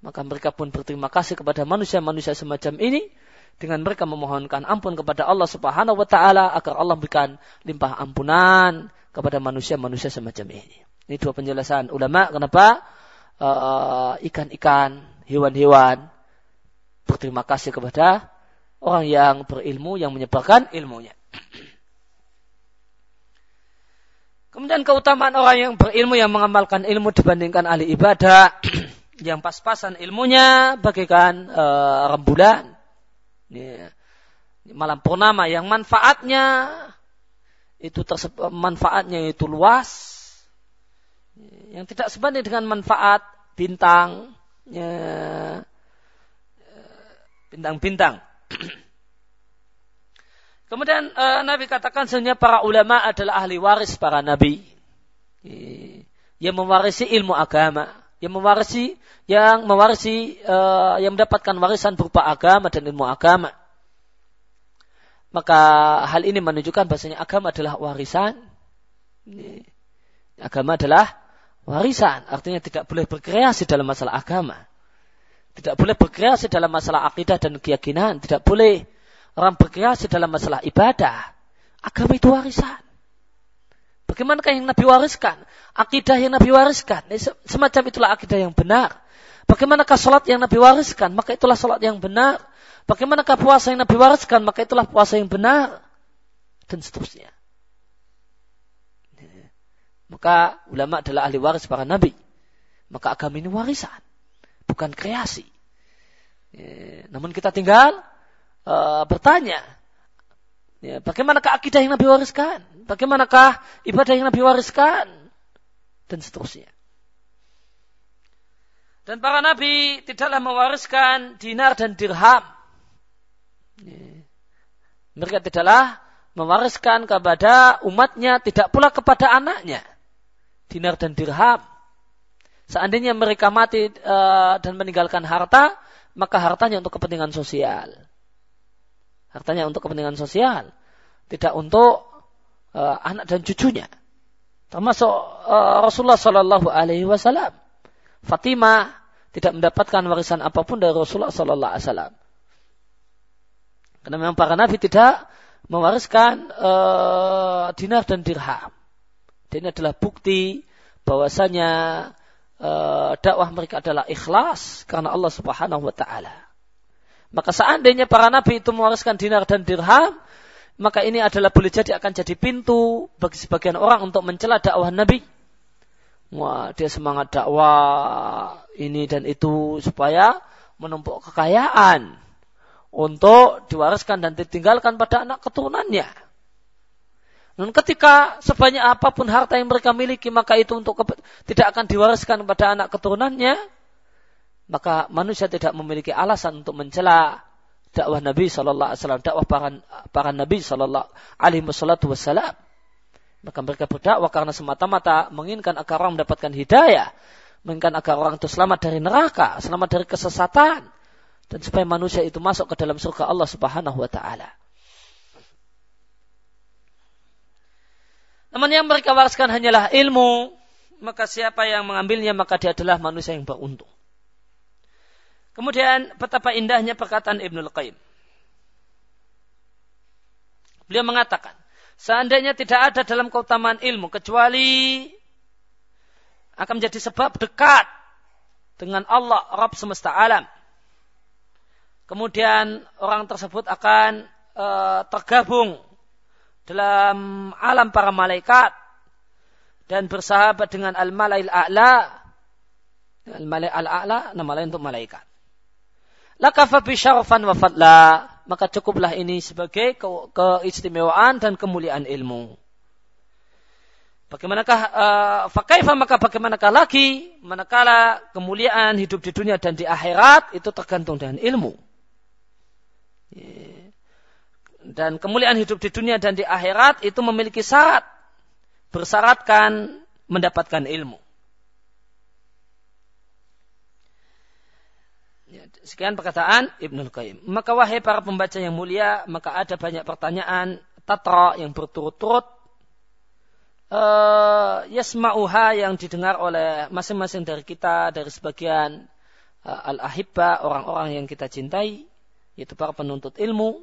maka mereka pun berterima kasih kepada manusia-manusia semacam ini dengan mereka memohonkan ampun kepada Allah Subhanahu wa taala agar Allah berikan limpah ampunan kepada manusia-manusia semacam ini. Ini dua penjelasan ulama kenapa uh, ikan-ikan, hewan-hewan berterima kasih kepada orang yang berilmu yang menyebarkan ilmunya. Kemudian keutamaan orang yang berilmu yang mengamalkan ilmu dibandingkan ahli ibadah yang pas-pasan ilmunya bagaikan uh, rembulan. Ya. Malam purnama yang manfaatnya itu manfaatnya itu luas yang tidak sebanding dengan manfaat bintang ya, bintang-bintang Kemudian uh, Nabi katakan sebenarnya para ulama adalah ahli waris para nabi. yang mewarisi ilmu agama, yang mewarisi yang mewarisi uh, yang mendapatkan warisan berupa agama dan ilmu agama. Maka hal ini menunjukkan bahasanya agama adalah warisan. Agama adalah warisan, artinya tidak boleh berkreasi dalam masalah agama. Tidak boleh berkreasi dalam masalah akidah dan keyakinan, tidak boleh orang berkreasi dalam masalah ibadah. Agama itu warisan. Bagaimanakah yang Nabi wariskan? Akidah yang Nabi wariskan. Semacam itulah akidah yang benar. Bagaimanakah sholat yang Nabi wariskan? Maka itulah sholat yang benar. Bagaimanakah puasa yang Nabi wariskan? Maka itulah puasa yang benar. Dan seterusnya. Maka ulama adalah ahli waris para nabi. Maka agama ini warisan. Bukan kreasi. namun kita tinggal uh, bertanya. Ya, bagaimanakah akidah yang Nabi wariskan? Bagaimanakah ibadah yang Nabi wariskan? Dan seterusnya. Dan para nabi tidaklah mewariskan dinar dan dirham. Mereka tidaklah mewariskan kepada umatnya, tidak pula kepada anaknya. Dinar dan dirham. Seandainya mereka mati uh, dan meninggalkan harta, maka hartanya untuk kepentingan sosial. Hartanya untuk kepentingan sosial, tidak untuk uh, anak dan cucunya. Termasuk uh, Rasulullah Shallallahu Alaihi Wasallam. Fatimah tidak mendapatkan warisan apa pun dari Rasulullah Shallallahu Alaihi Wasallam. Karena memang para nabi tidak mewariskan uh, dinar dan dirham. Dan ini adalah bukti bahwasanya uh, dakwah mereka adalah ikhlas karena Allah Subhanahu wa taala. Maka seandainya para nabi itu mewariskan dinar dan dirham, maka ini adalah boleh jadi akan jadi pintu bagi sebagian orang untuk mencela dakwah Nabi. Wah, dia semangat dakwah ini dan itu supaya menumpuk kekayaan untuk diwariskan dan ditinggalkan pada anak keturunannya. Dan ketika sebanyak apa pun harta yang mereka miliki, maka itu untuk tidak akan diwariskan kepada anak keturunannya, maka manusia tidak memiliki alasan untuk mencela dakwah Nabi Shallallahu Alaihi Wasallam, dakwah para, para Nabi Shallallahu Alaihi Wasallam. Maka mereka berdakwah karena semata-mata menginginkan agar orang mendapatkan hidayah, menginginkan agar orang itu selamat dari neraka, selamat dari kesesatan, dan supaya manusia itu masuk ke dalam surga Allah Subhanahu wa taala. Namun yang mereka wariskan hanyalah ilmu, maka siapa yang mengambilnya maka dia adalah manusia yang beruntung. Kemudian betapa indahnya perkataan Ibnu Qayyim. Beliau mengatakan, seandainya tidak ada dalam keutamaan ilmu kecuali akan menjadi sebab dekat dengan Allah Rabb semesta alam kemudian orang tersebut akan e, tergabung dalam alam para malaikat dan bersahabat dengan al-malail a'la. Al-malail al-a'la nama lain untuk malaikat. Lakafa bi syarafan wa fadla. Maka cukuplah ini sebagai ke keistimewaan dan kemuliaan ilmu. Bagaimanakah uh, fakaifa maka bagaimanakah lagi? Manakala kemuliaan hidup di dunia dan di akhirat itu tergantung dengan ilmu. Dan kemuliaan hidup di dunia dan di akhirat itu memiliki syarat. Bersyaratkan mendapatkan ilmu. Ya, sekian perkataan Ibnu Qayyim. Maka wahai para pembaca yang mulia, maka ada banyak pertanyaan tatra yang berturut-turut uh, yasma'uha yang didengar oleh masing-masing dari kita, dari sebagian uh, al-ahibba, orang-orang yang kita cintai yaitu para penuntut ilmu.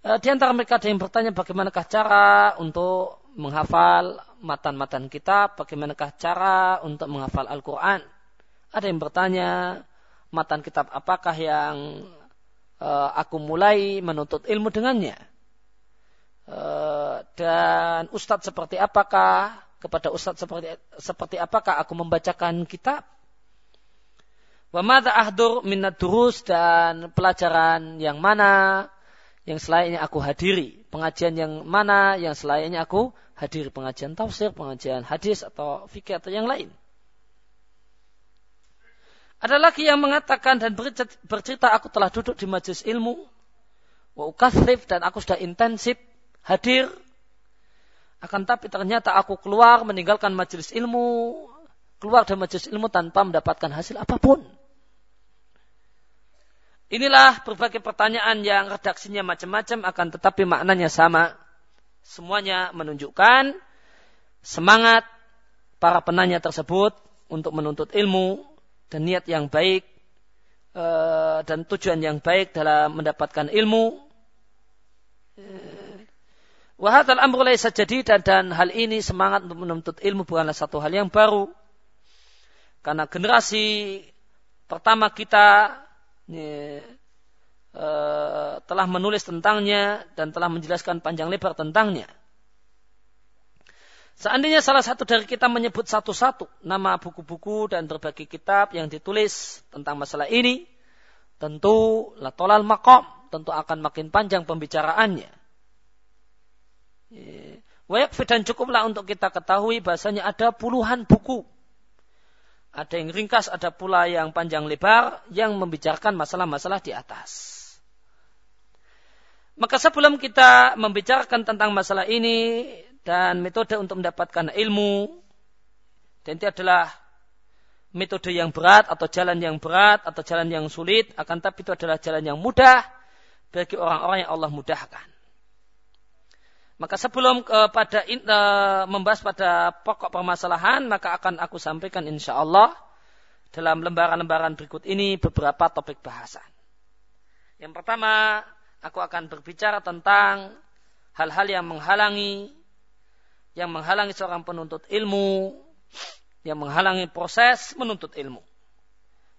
E, di antara mereka ada yang bertanya bagaimanakah cara untuk menghafal matan-matan kitab, bagaimanakah cara untuk menghafal Al-Quran. Ada yang bertanya, matan kitab apakah yang e, aku mulai menuntut ilmu dengannya? E, dan ustadz seperti apakah, kepada ustadz seperti, seperti apakah aku membacakan kitab? Wa madza ahdur minat durus dan pelajaran yang mana yang selayaknya aku hadiri, pengajian yang mana yang selayaknya aku hadiri, pengajian tafsir, pengajian hadis atau fikih atau yang lain. Ada lagi yang mengatakan dan bercerita aku telah duduk di majelis ilmu wa dan aku sudah intensif hadir Akan tapi ternyata aku keluar meninggalkan majelis ilmu, keluar dari majelis ilmu tanpa mendapatkan hasil apa pun. Inilah berbagai pertanyaan yang redaksinya macam-macam akan tetapi maknanya sama. Semuanya menunjukkan semangat para penanya tersebut untuk menuntut ilmu dan niat yang baik eh, dan tujuan yang baik dalam mendapatkan ilmu. Wahadal amru laisa jadi dan hal ini semangat untuk menuntut ilmu bukanlah satu hal yang baru. Karena generasi pertama kita ini, uh, telah menulis tentangnya dan telah menjelaskan panjang lebar tentangnya. Seandainya salah satu dari kita menyebut satu-satu nama buku-buku dan berbagai kitab yang ditulis tentang masalah ini, tentu latolal makom, tentu akan makin panjang pembicaraannya. Wayak dan cukuplah untuk kita ketahui bahasanya ada puluhan buku. Ada yang ringkas, ada pula yang panjang lebar yang membicarakan masalah-masalah di atas. Maka sebelum kita membicarakan tentang masalah ini dan metode untuk mendapatkan ilmu, dan itu adalah metode yang berat atau jalan yang berat atau jalan yang sulit, akan tapi itu adalah jalan yang mudah bagi orang-orang yang Allah mudahkan. Maka sebelum uh, pada uh, membahas pada pokok permasalahan, maka akan aku sampaikan insya Allah dalam lembaran-lembaran berikut ini beberapa topik bahasan. Yang pertama, aku akan berbicara tentang hal-hal yang menghalangi yang menghalangi seorang penuntut ilmu, yang menghalangi proses menuntut ilmu,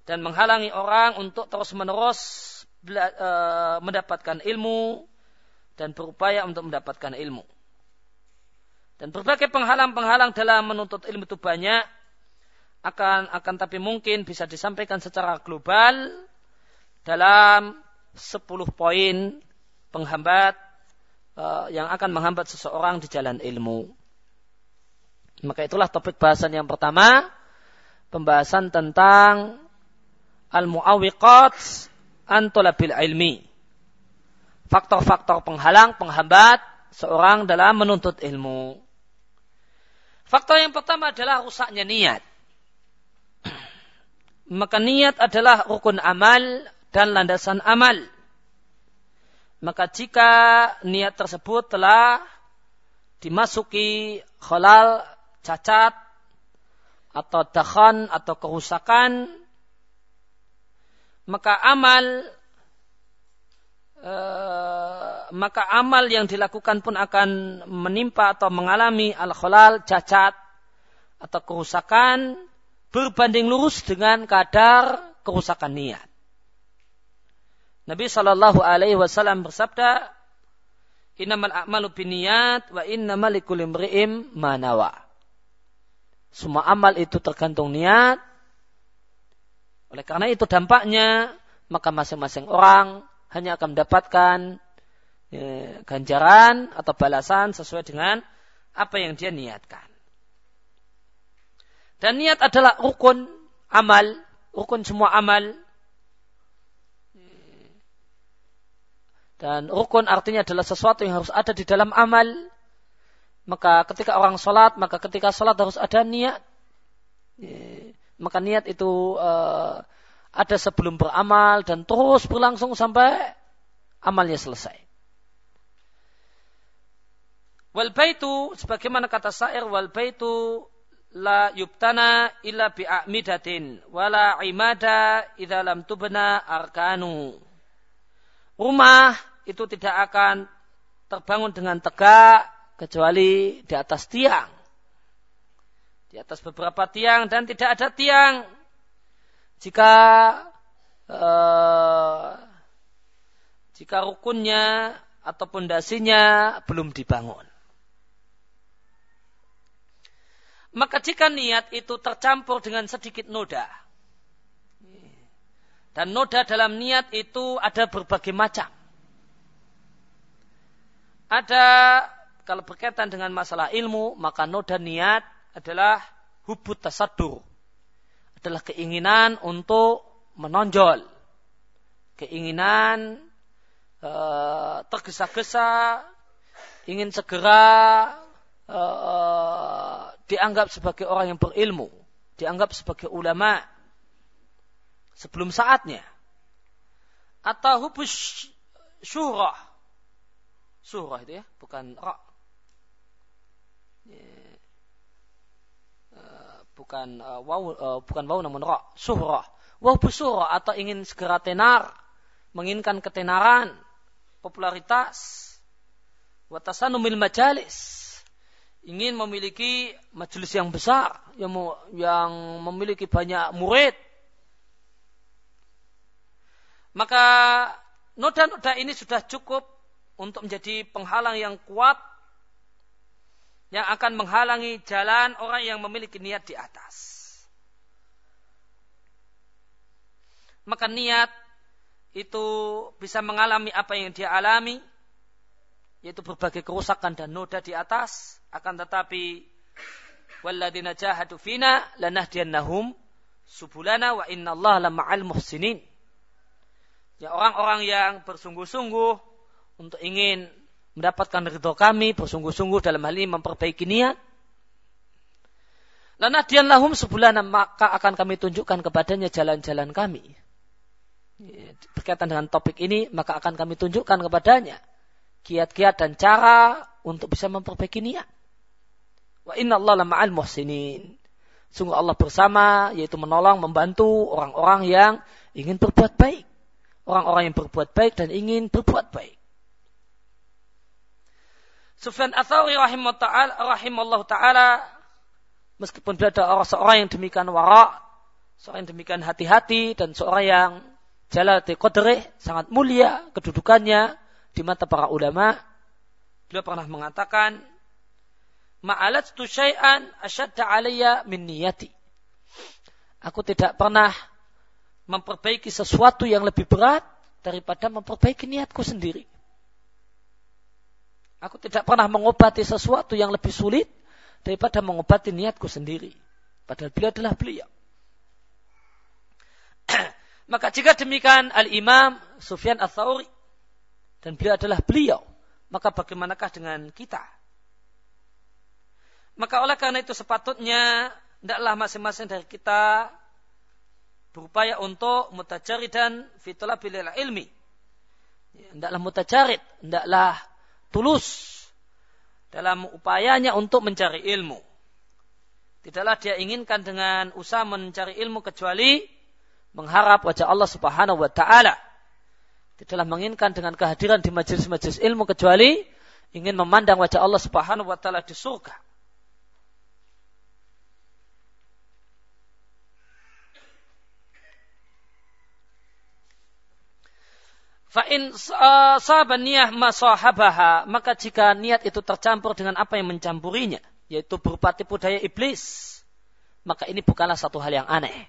dan menghalangi orang untuk terus-menerus uh, mendapatkan ilmu dan berupaya untuk mendapatkan ilmu. Dan berbagai penghalang-penghalang dalam menuntut ilmu itu banyak, akan akan tapi mungkin bisa disampaikan secara global dalam 10 poin penghambat uh, yang akan menghambat seseorang di jalan ilmu. Maka itulah topik bahasan yang pertama, pembahasan tentang al-mu'awiqat antolabil ilmi faktor-faktor penghalang, penghambat seorang dalam menuntut ilmu. Faktor yang pertama adalah rusaknya niat. Maka niat adalah rukun amal dan landasan amal. Maka jika niat tersebut telah dimasuki khalal, cacat, atau dakhan, atau kerusakan, maka amal Eh, maka amal yang dilakukan pun akan menimpa atau mengalami al-khalal, cacat atau kerusakan berbanding lurus dengan kadar kerusakan niat. Nabi Shallallahu Alaihi Wasallam bersabda, Innamal a'malu biniyat wa innamal likulli manawa. Semua amal itu tergantung niat. Oleh karena itu dampaknya maka masing-masing orang hanya akan mendapatkan ya, ganjaran atau balasan sesuai dengan apa yang dia niatkan. Dan niat adalah rukun amal, rukun semua amal. Dan rukun artinya adalah sesuatu yang harus ada di dalam amal. Maka ketika orang sholat, maka ketika sholat harus ada niat. Ya, maka niat itu uh, ada sebelum beramal dan terus berlangsung sampai amalnya selesai. Wal baitu sebagaimana kata syair wal baitu la yubtana illa bi'amidatin wala imada idza lam tubna arkanu. Rumah itu tidak akan terbangun dengan tegak kecuali di atas tiang. Di atas beberapa tiang dan tidak ada tiang jika uh, jika rukunnya atau pondasinya belum dibangun. Maka jika niat itu tercampur dengan sedikit noda, dan noda dalam niat itu ada berbagai macam. Ada kalau berkaitan dengan masalah ilmu, maka noda niat adalah hubut tasadur adalah keinginan untuk menonjol. Keinginan e, tergesa-gesa, ingin segera uh, dianggap sebagai orang yang berilmu, dianggap sebagai ulama sebelum saatnya. Atau hubus syurah. Surah itu ya, bukan ra. Uh, bukan uh, waw, uh, bukan waw namun ra, surah. Waw surah atau ingin segera tenar, menginginkan ketenaran, popularitas, watasanumil majalis. Ingin memiliki majelis yang besar yang yang memiliki banyak murid. Maka noda-noda ini sudah cukup untuk menjadi penghalang yang kuat yang akan menghalangi jalan orang yang memiliki niat di atas. Maka niat itu bisa mengalami apa yang dia alami yaitu berbagai kerusakan dan noda di atas. Akan tetapi walladzina jahadu fina lanahdiyannahum subulana wa innallaha lama'al muhsinin. Ya orang-orang yang bersungguh-sungguh untuk ingin mendapatkan ridho kami bersungguh-sungguh dalam hal ini memperbaiki niat lanahdiyannahum subulana maka akan kami tunjukkan kepadanya jalan-jalan kami ya, berkaitan dengan topik ini maka akan kami tunjukkan kepadanya kiat-kiat dan cara untuk bisa memperbaiki niat. Wa inna Allah ma'al muhsinin. Sungguh Allah bersama, yaitu menolong, membantu orang-orang yang ingin berbuat baik. Orang-orang yang berbuat baik dan ingin berbuat baik. Sufyan Athawi rahimallahu ta'ala, meskipun ada orang seorang yang demikian warak, seorang yang demikian hati-hati, dan seorang yang jalati qadrih, sangat mulia kedudukannya, di mata para ulama, beliau pernah mengatakan, Ma'alat tu syai'an asyadda min niyati. Aku tidak pernah memperbaiki sesuatu yang lebih berat daripada memperbaiki niatku sendiri. Aku tidak pernah mengobati sesuatu yang lebih sulit daripada mengobati niatku sendiri. Padahal beliau adalah beliau. Maka jika demikian Al-Imam Sufyan Al-Thawri dan beliau adalah beliau, maka bagaimanakah dengan kita? Maka oleh karena itu sepatutnya tidaklah masing-masing dari kita berupaya untuk mutajari dan fitola bila ilmi. Tidaklah mutajarid, tidaklah tulus dalam upayanya untuk mencari ilmu. Tidaklah dia inginkan dengan usaha mencari ilmu kecuali mengharap wajah Allah Subhanahu wa taala tidaklah menginginkan dengan kehadiran di majelis-majelis ilmu kecuali ingin memandang wajah Allah Subhanahu wa taala di surga. Fa'in sahabat niyah masahabaha, maka jika niat itu tercampur dengan apa yang mencampurinya, yaitu berupa tipu daya iblis, maka ini bukanlah satu hal yang aneh.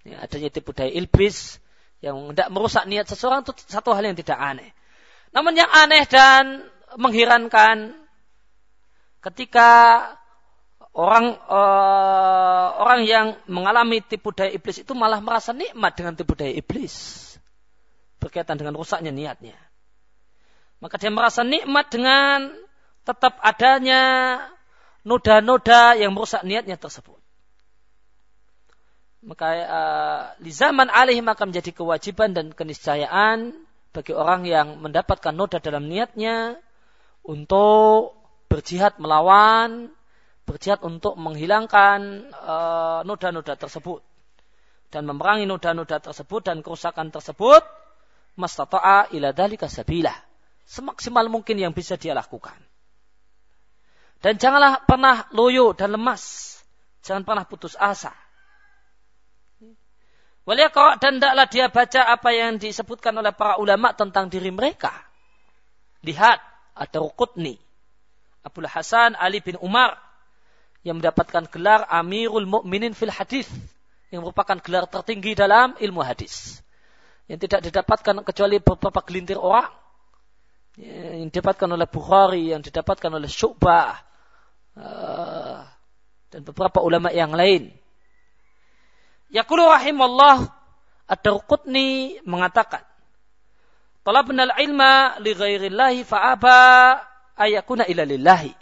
Ya, adanya tipu daya iblis yang tidak merusak niat seseorang itu satu hal yang tidak aneh. Namun yang aneh dan mengherankan ketika orang uh, orang yang mengalami tipu daya iblis itu malah merasa nikmat dengan tipu daya iblis berkaitan dengan rusaknya niatnya. Maka dia merasa nikmat dengan tetap adanya noda-noda yang merusak niatnya tersebut maka uh, di zaman alih maka menjadi kewajiban dan keniscayaan bagi orang yang mendapatkan noda dalam niatnya untuk berjihad melawan, berjihad untuk menghilangkan uh, noda-noda tersebut dan memerangi noda-noda tersebut dan kerusakan tersebut mastata'a ila dalika sabilah semaksimal mungkin yang bisa dia lakukan. Dan janganlah pernah loyo dan lemas. Jangan pernah putus asa Waliyakra dan tidaklah dia baca apa yang disebutkan oleh para ulama tentang diri mereka. Lihat, ada Rukutni. Abdul Hasan Ali bin Umar yang mendapatkan gelar Amirul Mukminin fil Hadis yang merupakan gelar tertinggi dalam ilmu hadis yang tidak didapatkan kecuali beberapa gelintir orang yang didapatkan oleh Bukhari yang didapatkan oleh Syu'bah uh, dan beberapa ulama yang lain Yaqulu rahimallah Ad-Darqutni mengatakan Talabna al-ilma li ghairillahi fa'aba ayakuna ila lillahi.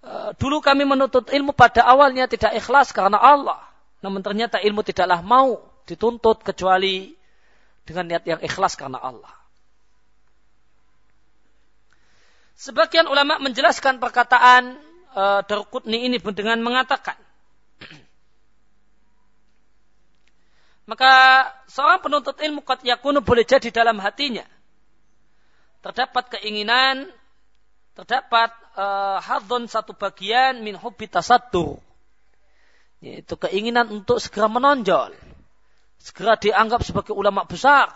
Eh, dulu kami menuntut ilmu pada awalnya tidak ikhlas karena Allah. Namun ternyata ilmu tidaklah mau dituntut kecuali dengan niat yang ikhlas karena Allah. Sebagian ulama menjelaskan perkataan uh, Darqutni ini dengan mengatakan maka seorang penuntut ilmu qad yakunu boleh jadi dalam hatinya terdapat keinginan terdapat hadon satu bagian min hubbi tasaddur. Yaitu keinginan untuk segera menonjol. Segera dianggap sebagai ulama besar.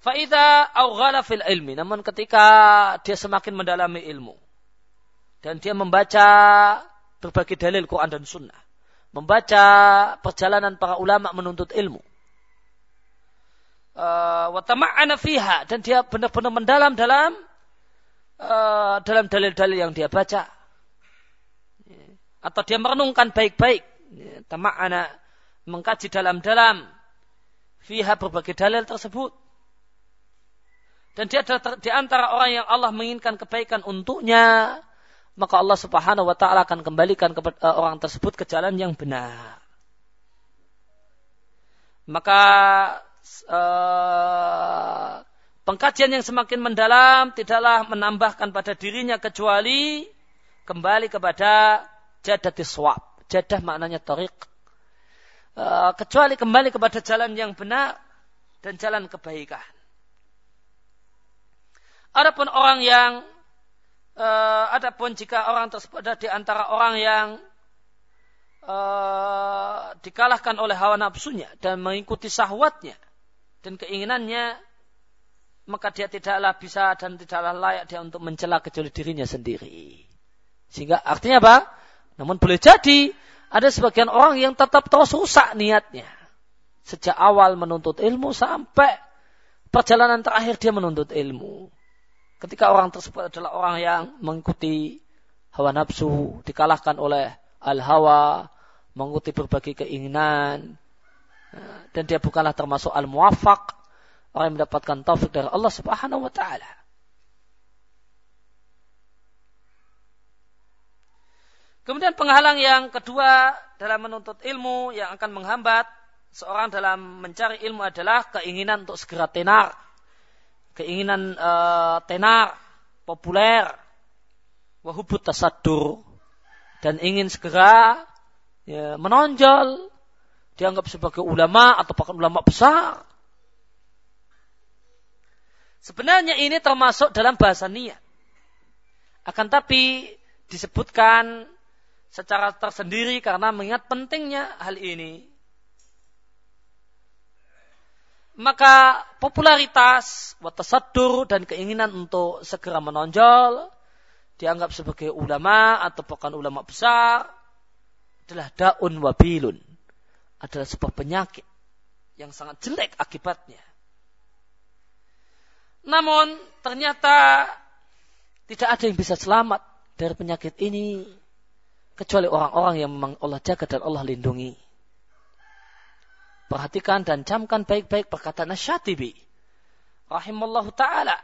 Faida awghala fil ilmi. Namun ketika dia semakin mendalami ilmu. Dan dia membaca berbagai dalil Quran dan Sunnah. Membaca perjalanan para ulama menuntut ilmu uh, watama'ana fiha dan dia benar-benar mendalam dalam uh, dalam dalil-dalil yang dia baca atau dia merenungkan baik-baik tama'ana mengkaji dalam-dalam. Fiha berbagai dalil tersebut. Dan dia adalah di antara orang yang Allah menginginkan kebaikan untuknya maka Allah Subhanahu wa taala akan kembalikan kepada uh, orang tersebut ke jalan yang benar. Maka uh, pengkajian yang semakin mendalam tidaklah menambahkan pada dirinya kecuali kembali kepada jadatis swab. Jadah maknanya tarik. Uh, kecuali kembali kepada jalan yang benar dan jalan kebaikan. Adapun orang yang uh, adapun jika orang tersebut ada di antara orang yang uh, dikalahkan oleh hawa nafsunya dan mengikuti sahwatnya, dan keinginannya maka dia tidaklah bisa dan tidaklah layak dia untuk mencela kecuali dirinya sendiri. Sehingga artinya apa? Namun boleh jadi ada sebagian orang yang tetap terus rusak niatnya. Sejak awal menuntut ilmu sampai perjalanan terakhir dia menuntut ilmu. Ketika orang tersebut adalah orang yang mengikuti hawa nafsu, dikalahkan oleh al-hawa, mengikuti berbagai keinginan, dan dia bukanlah termasuk al-muwaffaq orang yang mendapatkan taufik dari Allah Subhanahu wa taala. Kemudian penghalang yang kedua dalam menuntut ilmu yang akan menghambat seorang dalam mencari ilmu adalah keinginan untuk segera tenar, keinginan uh, tenar, populer, wahubut tasadur, dan ingin segera ya, menonjol dianggap sebagai ulama atau bahkan ulama besar. Sebenarnya ini termasuk dalam bahasa niat. Akan tapi disebutkan secara tersendiri karena mengingat pentingnya hal ini. Maka popularitas, watasadur dan keinginan untuk segera menonjol dianggap sebagai ulama atau bahkan ulama besar adalah daun wabilun adalah sebuah penyakit yang sangat jelek akibatnya. Namun ternyata tidak ada yang bisa selamat dari penyakit ini kecuali orang-orang yang memang Allah jaga dan Allah lindungi. Perhatikan dan camkan baik-baik perkataan Nasyatibi. Rahimallahu ta'ala.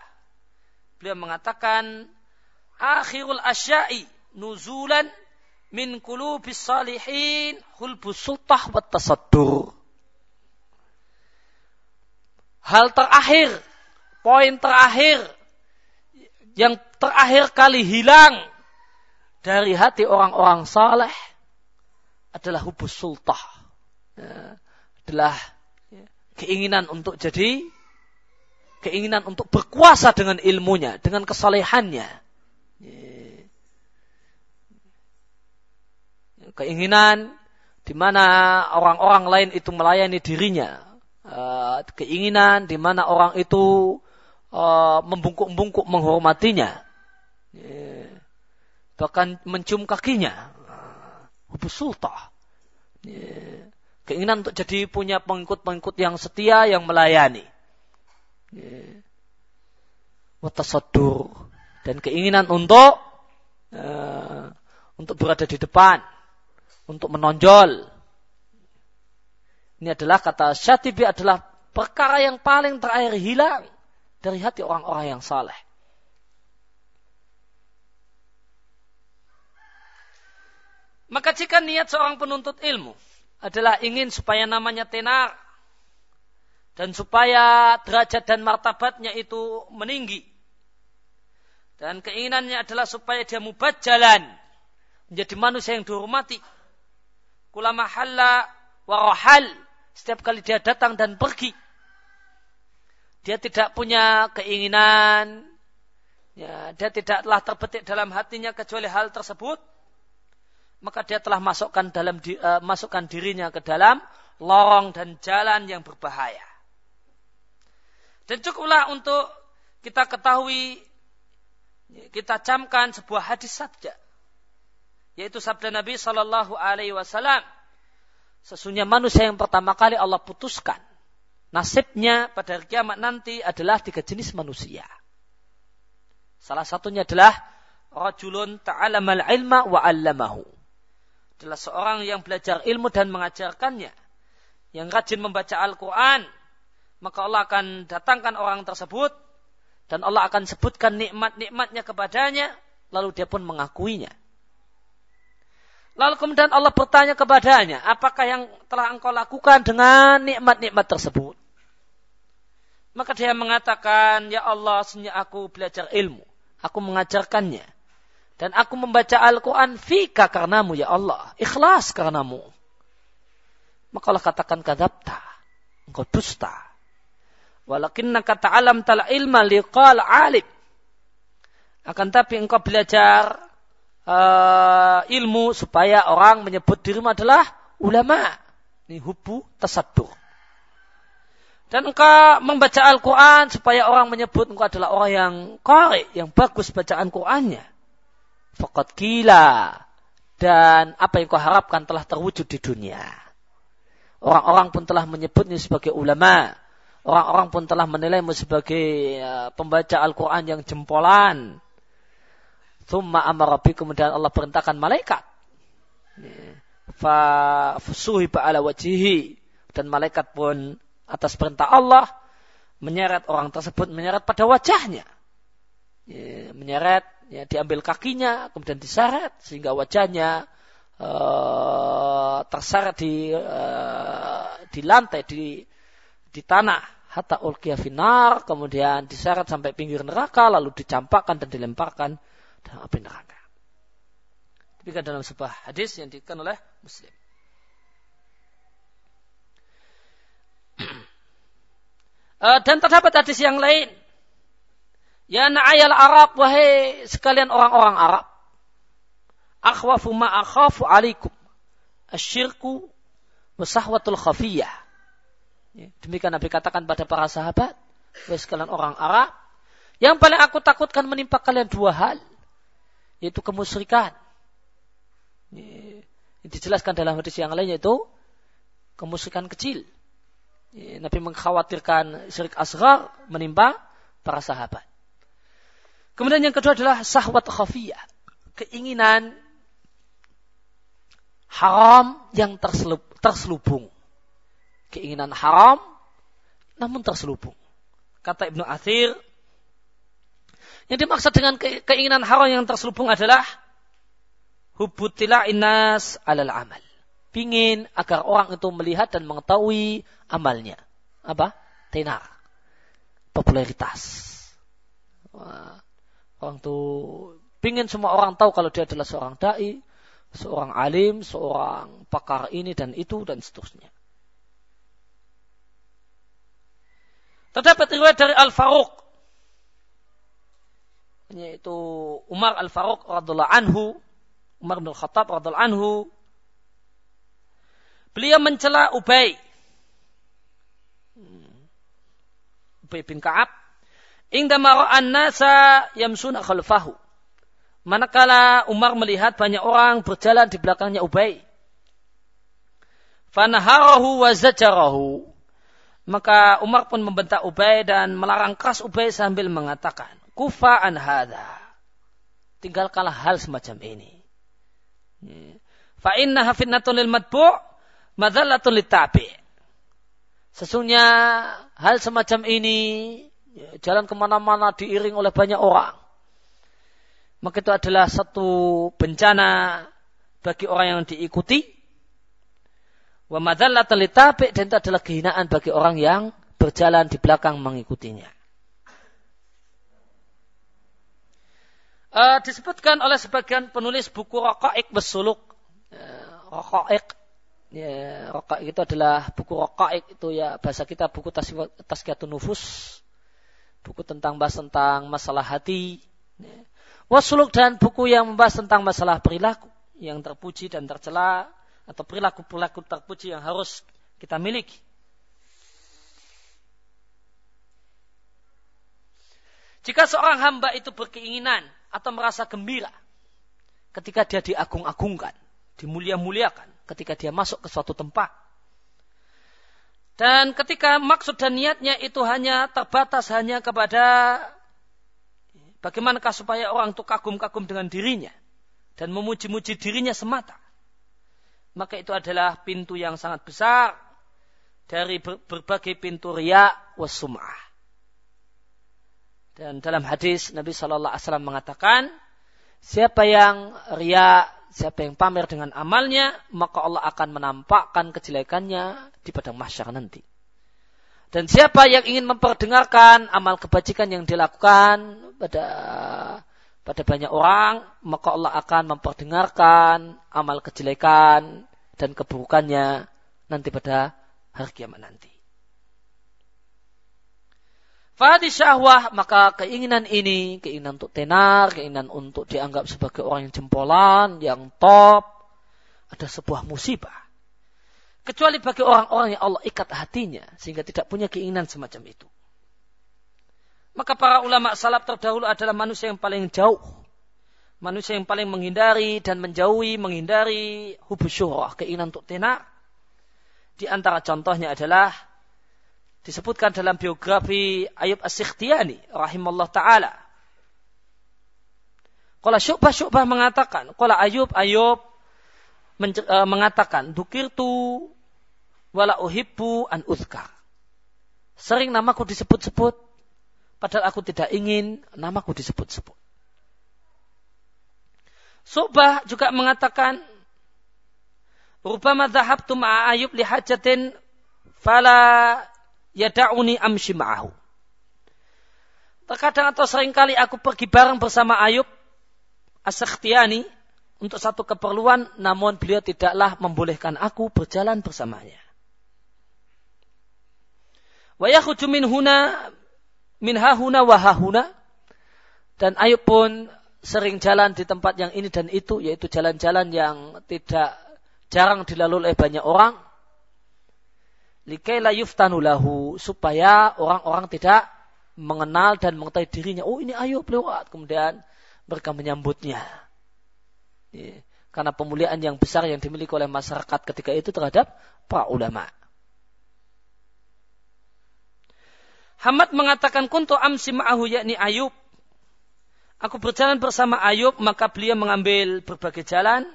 Beliau mengatakan, Akhirul asya'i nuzulan min kulubis salihin hulbus sultah wa tasaddur. Hal terakhir, poin terakhir yang terakhir kali hilang dari hati orang-orang saleh adalah hubus sultah. Ya, adalah ya, keinginan untuk jadi keinginan untuk berkuasa dengan ilmunya, dengan kesalehannya. Ya, keinginan di mana orang-orang lain itu melayani dirinya, uh, keinginan di mana orang itu uh, membungkuk-bungkuk menghormatinya. Bahkan mencium kakinya, hubus sultah. Yeah. Keinginan untuk jadi punya pengikut-pengikut yang setia yang melayani. Yeah. dan keinginan untuk uh, untuk berada di depan untuk menonjol. Ini adalah kata Syatibi adalah perkara yang paling terakhir hilang dari hati orang-orang yang saleh. Maka jika niat seorang penuntut ilmu adalah ingin supaya namanya tenar dan supaya derajat dan martabatnya itu meninggi. Dan keinginannya adalah supaya dia mubat jalan menjadi manusia yang dihormati. Kulama halla warahal setiap kali dia datang dan pergi dia tidak punya keinginan ya, dia tidaklah terbetik dalam hatinya kecuali hal tersebut maka dia telah masukkan dalam uh, masukkan dirinya ke dalam lorong dan jalan yang berbahaya dan cukuplah untuk kita ketahui, kita camkan sebuah hadis saja, yaitu sabda Nabi Shallallahu Alaihi Wasallam. Sesungguhnya manusia yang pertama kali Allah putuskan nasibnya pada hari kiamat nanti adalah tiga jenis manusia. Salah satunya adalah rajulun ta'alamal ilma wa 'allamahu. Adalah seorang yang belajar ilmu dan mengajarkannya. Yang rajin membaca Al-Quran maka Allah akan datangkan orang tersebut dan Allah akan sebutkan nikmat-nikmatnya kepadanya lalu dia pun mengakuinya. Lalu kemudian Allah bertanya kepadanya, apakah yang telah engkau lakukan dengan nikmat-nikmat tersebut? Maka dia mengatakan, ya Allah, sejak aku belajar ilmu, aku mengajarkannya. Dan aku membaca Al-Quran fika karenamu, ya Allah. Ikhlas karenamu. Maka Allah katakan, kadabta. Engkau dusta. Walakinnaka ta'alam tal ilma liqal alim. Akan tapi engkau belajar uh, ilmu supaya orang menyebut dirimu adalah ulama. Ini hubu tasadur. Dan engkau membaca Al-Quran supaya orang menyebut engkau adalah orang yang kore, yang bagus bacaan Qurannya. Fakat gila. Dan apa yang kau harapkan telah terwujud di dunia. Orang-orang pun telah menyebutnya sebagai ulama Orang-orang pun telah menilaimu sebagai ya, pembaca Al-Quran yang jempolan. Thumma amarabi kemudian Allah perintahkan malaikat. Fa fusuhiba ala wajihi. Dan malaikat pun atas perintah Allah menyeret orang tersebut menyeret pada wajahnya. Ya, menyeret, ya, diambil kakinya, kemudian diseret sehingga wajahnya uh, terseret di uh, di lantai di di tanah hatta ulqiya finar, kemudian diseret sampai pinggir neraka, lalu dicampakkan dan dilemparkan dalam api neraka. Demikian dalam sebuah hadis yang dikatakan oleh Muslim. Eh, dan terdapat hadis yang lain. Ya na'ayal Arab, wahai sekalian orang-orang Arab. Akhwafu ma'akhafu alaikum. Asyirku wasahwatul khafiyah Ya, demikian Nabi katakan pada para sahabat, wahai sekalian orang Arab, yang paling aku takutkan menimpa kalian dua hal, yaitu kemusyrikan. Ya, dijelaskan dalam hadis yang lain yaitu kemusyrikan kecil. Ya, Nabi mengkhawatirkan syirik asghar menimpa para sahabat. Kemudian yang kedua adalah sahwat khafiyah. Keinginan haram yang terselubung keinginan haram namun terselubung. Kata Ibnu Athir, yang dimaksud dengan keinginan haram yang terselubung adalah hubutila inas alal amal. Pingin agar orang itu melihat dan mengetahui amalnya. Apa? Tenar. Popularitas. Orang itu pingin semua orang tahu kalau dia adalah seorang dai, seorang alim, seorang pakar ini dan itu dan seterusnya. Terdapat riwayat dari Al-Faruq yaitu Umar Al-Faruq radhiallahu anhu, Umar bin Khattab radhiallahu anhu. Beliau mencela Ubay. Ubay bin Ka'ab indama ra'an nasa yamsuna khalfahu manakala Umar melihat banyak orang berjalan di belakangnya Ubay fanaharahu wa zajarahu maka Umar pun membentak Ubay dan melarang keras Ubay sambil mengatakan, Kufa an hadha. Tinggalkanlah hal semacam ini. Fa inna fitnatun lil matbu' madallatun lit. Sesungguhnya hal semacam ini jalan ke mana-mana diiring oleh banyak orang. Maka itu adalah satu bencana bagi orang yang diikuti. Wa madallatan litabi dan itu adalah kehinaan bagi orang yang berjalan di belakang mengikutinya. Uh, disebutkan oleh sebagian penulis buku Raqaiq Besuluk. Uh, Raqaiq ya, Raqaiq itu adalah buku Raqaiq itu ya bahasa kita buku Tazkiyatun Nufus. Buku tentang bahas tentang masalah hati. Ya. Wasuluk dan buku yang membahas tentang masalah perilaku yang terpuji dan tercela atau perilaku-perilaku terpuji yang harus kita miliki. Jika seorang hamba itu berkeinginan atau merasa gembira ketika dia diagung-agungkan, dimulia-muliakan, ketika dia masuk ke suatu tempat. Dan ketika maksud dan niatnya itu hanya terbatas hanya kepada bagaimanakah supaya orang itu kagum-kagum dengan dirinya dan memuji-muji dirinya semata. Maka itu adalah pintu yang sangat besar dari berbagai pintu riya wasum'ah. Dan dalam hadis Nabi Shallallahu Alaihi Wasallam mengatakan, siapa yang ria, siapa yang pamer dengan amalnya, maka Allah akan menampakkan kejelekannya di padang mahsyar nanti. Dan siapa yang ingin memperdengarkan amal kebajikan yang dilakukan pada pada banyak orang, maka Allah akan memperdengarkan amal kejelekan dan keburukannya nanti pada hari kiamat nanti. Fadi syahwah, maka keinginan ini, keinginan untuk tenar, keinginan untuk dianggap sebagai orang yang jempolan, yang top, ada sebuah musibah. Kecuali bagi orang-orang yang Allah ikat hatinya, sehingga tidak punya keinginan semacam itu. Maka para ulama salaf terdahulu adalah manusia yang paling jauh. Manusia yang paling menghindari dan menjauhi, menghindari hubus syurah, keinginan untuk tenar. Di antara contohnya adalah disebutkan dalam biografi Ayub As-Sikhtiyani rahimallahu taala. Kala Syu'bah Syu'bah mengatakan, kala Ayub Ayub e, mengatakan, dukirtu wala uhibbu an uzkar. Sering namaku disebut-sebut, padahal aku tidak ingin namaku disebut-sebut. Subah juga mengatakan, Rubama dhahabtu ma'a Ayub li hajatin fala yada'uni amshi ma'ahu. Terkadang atau sering kali aku pergi bareng bersama Ayub As-Sakhtiyani untuk satu keperluan, namun beliau tidaklah membolehkan aku berjalan bersamanya. Wa yakhuju min huna min hahuna wa hahuna dan Ayub pun sering jalan di tempat yang ini dan itu yaitu jalan-jalan yang tidak jarang dilalui oleh banyak orang likaila yuftanu lahu supaya orang-orang tidak mengenal dan mengetahui dirinya. Oh ini ayo lewat. Kemudian mereka menyambutnya. Ya. Karena pemuliaan yang besar yang dimiliki oleh masyarakat ketika itu terhadap para ulama. Hamad mengatakan kuntu amsi ma'ahu yakni Ayub. Aku berjalan bersama Ayub maka beliau mengambil berbagai jalan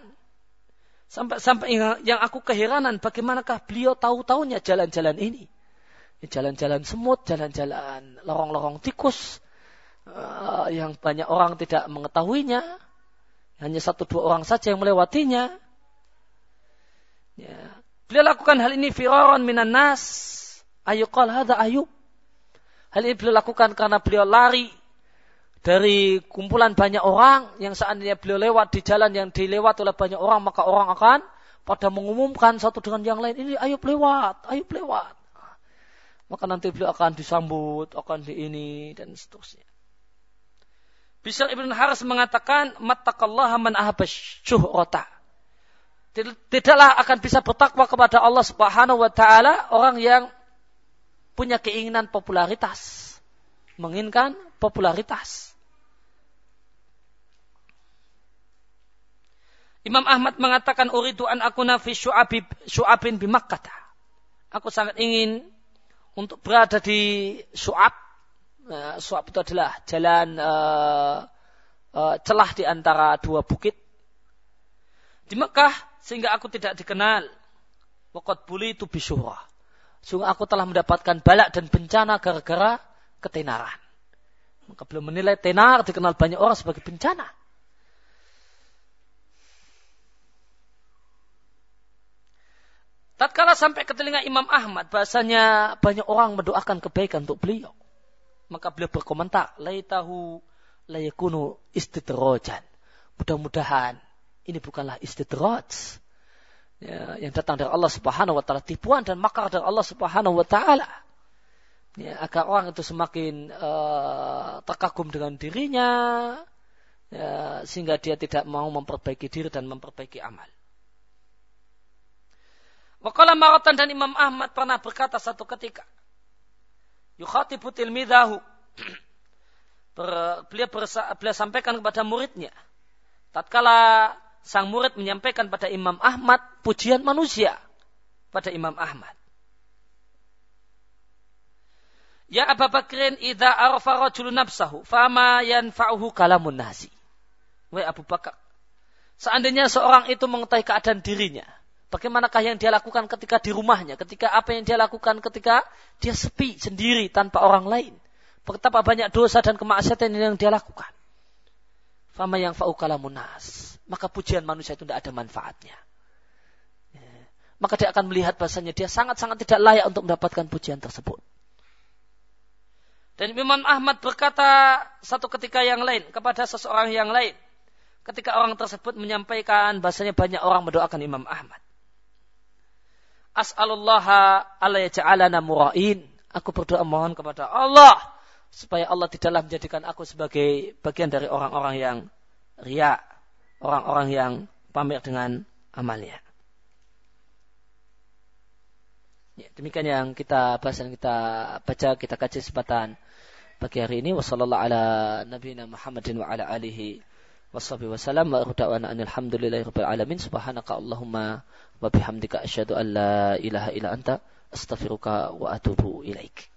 Sampai sampai yang aku keheranan bagaimanakah beliau tahu-tahunya jalan-jalan ini. Jalan-jalan semut, jalan-jalan lorong-lorong tikus uh, yang banyak orang tidak mengetahuinya. Hanya satu dua orang saja yang melewatinya. Ya. Beliau lakukan hal ini firaran minan nas. Ayuqal hadha ayub. Hal ini beliau lakukan karena beliau lari dari kumpulan banyak orang yang seandainya beliau lewat di jalan yang dilewat oleh banyak orang maka orang akan pada mengumumkan satu dengan yang lain ini ayo lewat, ayo lewat. Maka nanti beliau akan disambut, akan di ini dan seterusnya. Bishr ibn Haris mengatakan, Mattaqallaha man ahabas syuhrata. Tidaklah akan bisa bertakwa kepada Allah subhanahu wa ta'ala orang yang punya keinginan popularitas. Menginginkan popularitas. Imam Ahmad mengatakan uridu an akuna fi syu'abi syu'abin bi Makkah. Aku sangat ingin untuk berada di Syu'ab. Nah, Syu'ab itu adalah jalan uh, uh, celah di antara dua bukit. Di Mekah sehingga aku tidak dikenal. Waqad buli itu bisyuhrah. Sungguh aku telah mendapatkan balak dan bencana gara-gara ketenaran. Maka belum menilai tenar dikenal banyak orang sebagai bencana. Tatkala sampai ke telinga Imam Ahmad, bahasanya banyak orang mendoakan kebaikan untuk beliau. Maka beliau berkomentar, laitahu layakunu istidrojan. Mudah-mudahan ini bukanlah istidraj. Ya, yang datang dari Allah Subhanahu wa taala, tipuan dan makar dari Allah Subhanahu wa taala. Ya, agar orang itu semakin uh, terkagum dengan dirinya ya, sehingga dia tidak mau memperbaiki diri dan memperbaiki amal. Wakala Maratan dan Imam Ahmad pernah berkata satu ketika. Yukhatibu tilmidahu. beliau, bersa, beliau sampaikan kepada muridnya. Tatkala sang murid menyampaikan pada Imam Ahmad pujian manusia pada Imam Ahmad. Ya Abu Bakrin idza arfa rajulun nafsahu fama yanfa'uhu kalamun nasi. Wahai Abu Bakar, seandainya seorang itu mengetahui keadaan dirinya, Bagaimanakah yang dia lakukan ketika di rumahnya, ketika apa yang dia lakukan ketika dia sepi sendiri tanpa orang lain. Betapa banyak dosa dan kemaksiatan yang dia lakukan. Fama yang fa'ukala munas. Maka pujian manusia itu tidak ada manfaatnya. Ya. Maka dia akan melihat bahasanya dia sangat-sangat tidak layak untuk mendapatkan pujian tersebut. Dan Imam Ahmad berkata satu ketika yang lain kepada seseorang yang lain. Ketika orang tersebut menyampaikan bahasanya banyak orang mendoakan Imam Ahmad. As'alullaha ala yaj'alana mura'in. Aku berdoa mohon kepada Allah supaya Allah tidaklah menjadikan aku sebagai bagian dari orang-orang yang ria, orang-orang yang pamer dengan amalnya. Ya, demikian yang kita bahas dan kita baca, kita kaji kesempatan pagi hari ini. Wassalamualaikum ala nabiyina Muhammadin wa ala alihi washabihi wasallam wa da'wana alhamdulillahi rabbil alamin. Subhanaka Allahumma wa bihamdika asyhadu an la ilaha illa anta astaghfiruka wa atubu ilaik.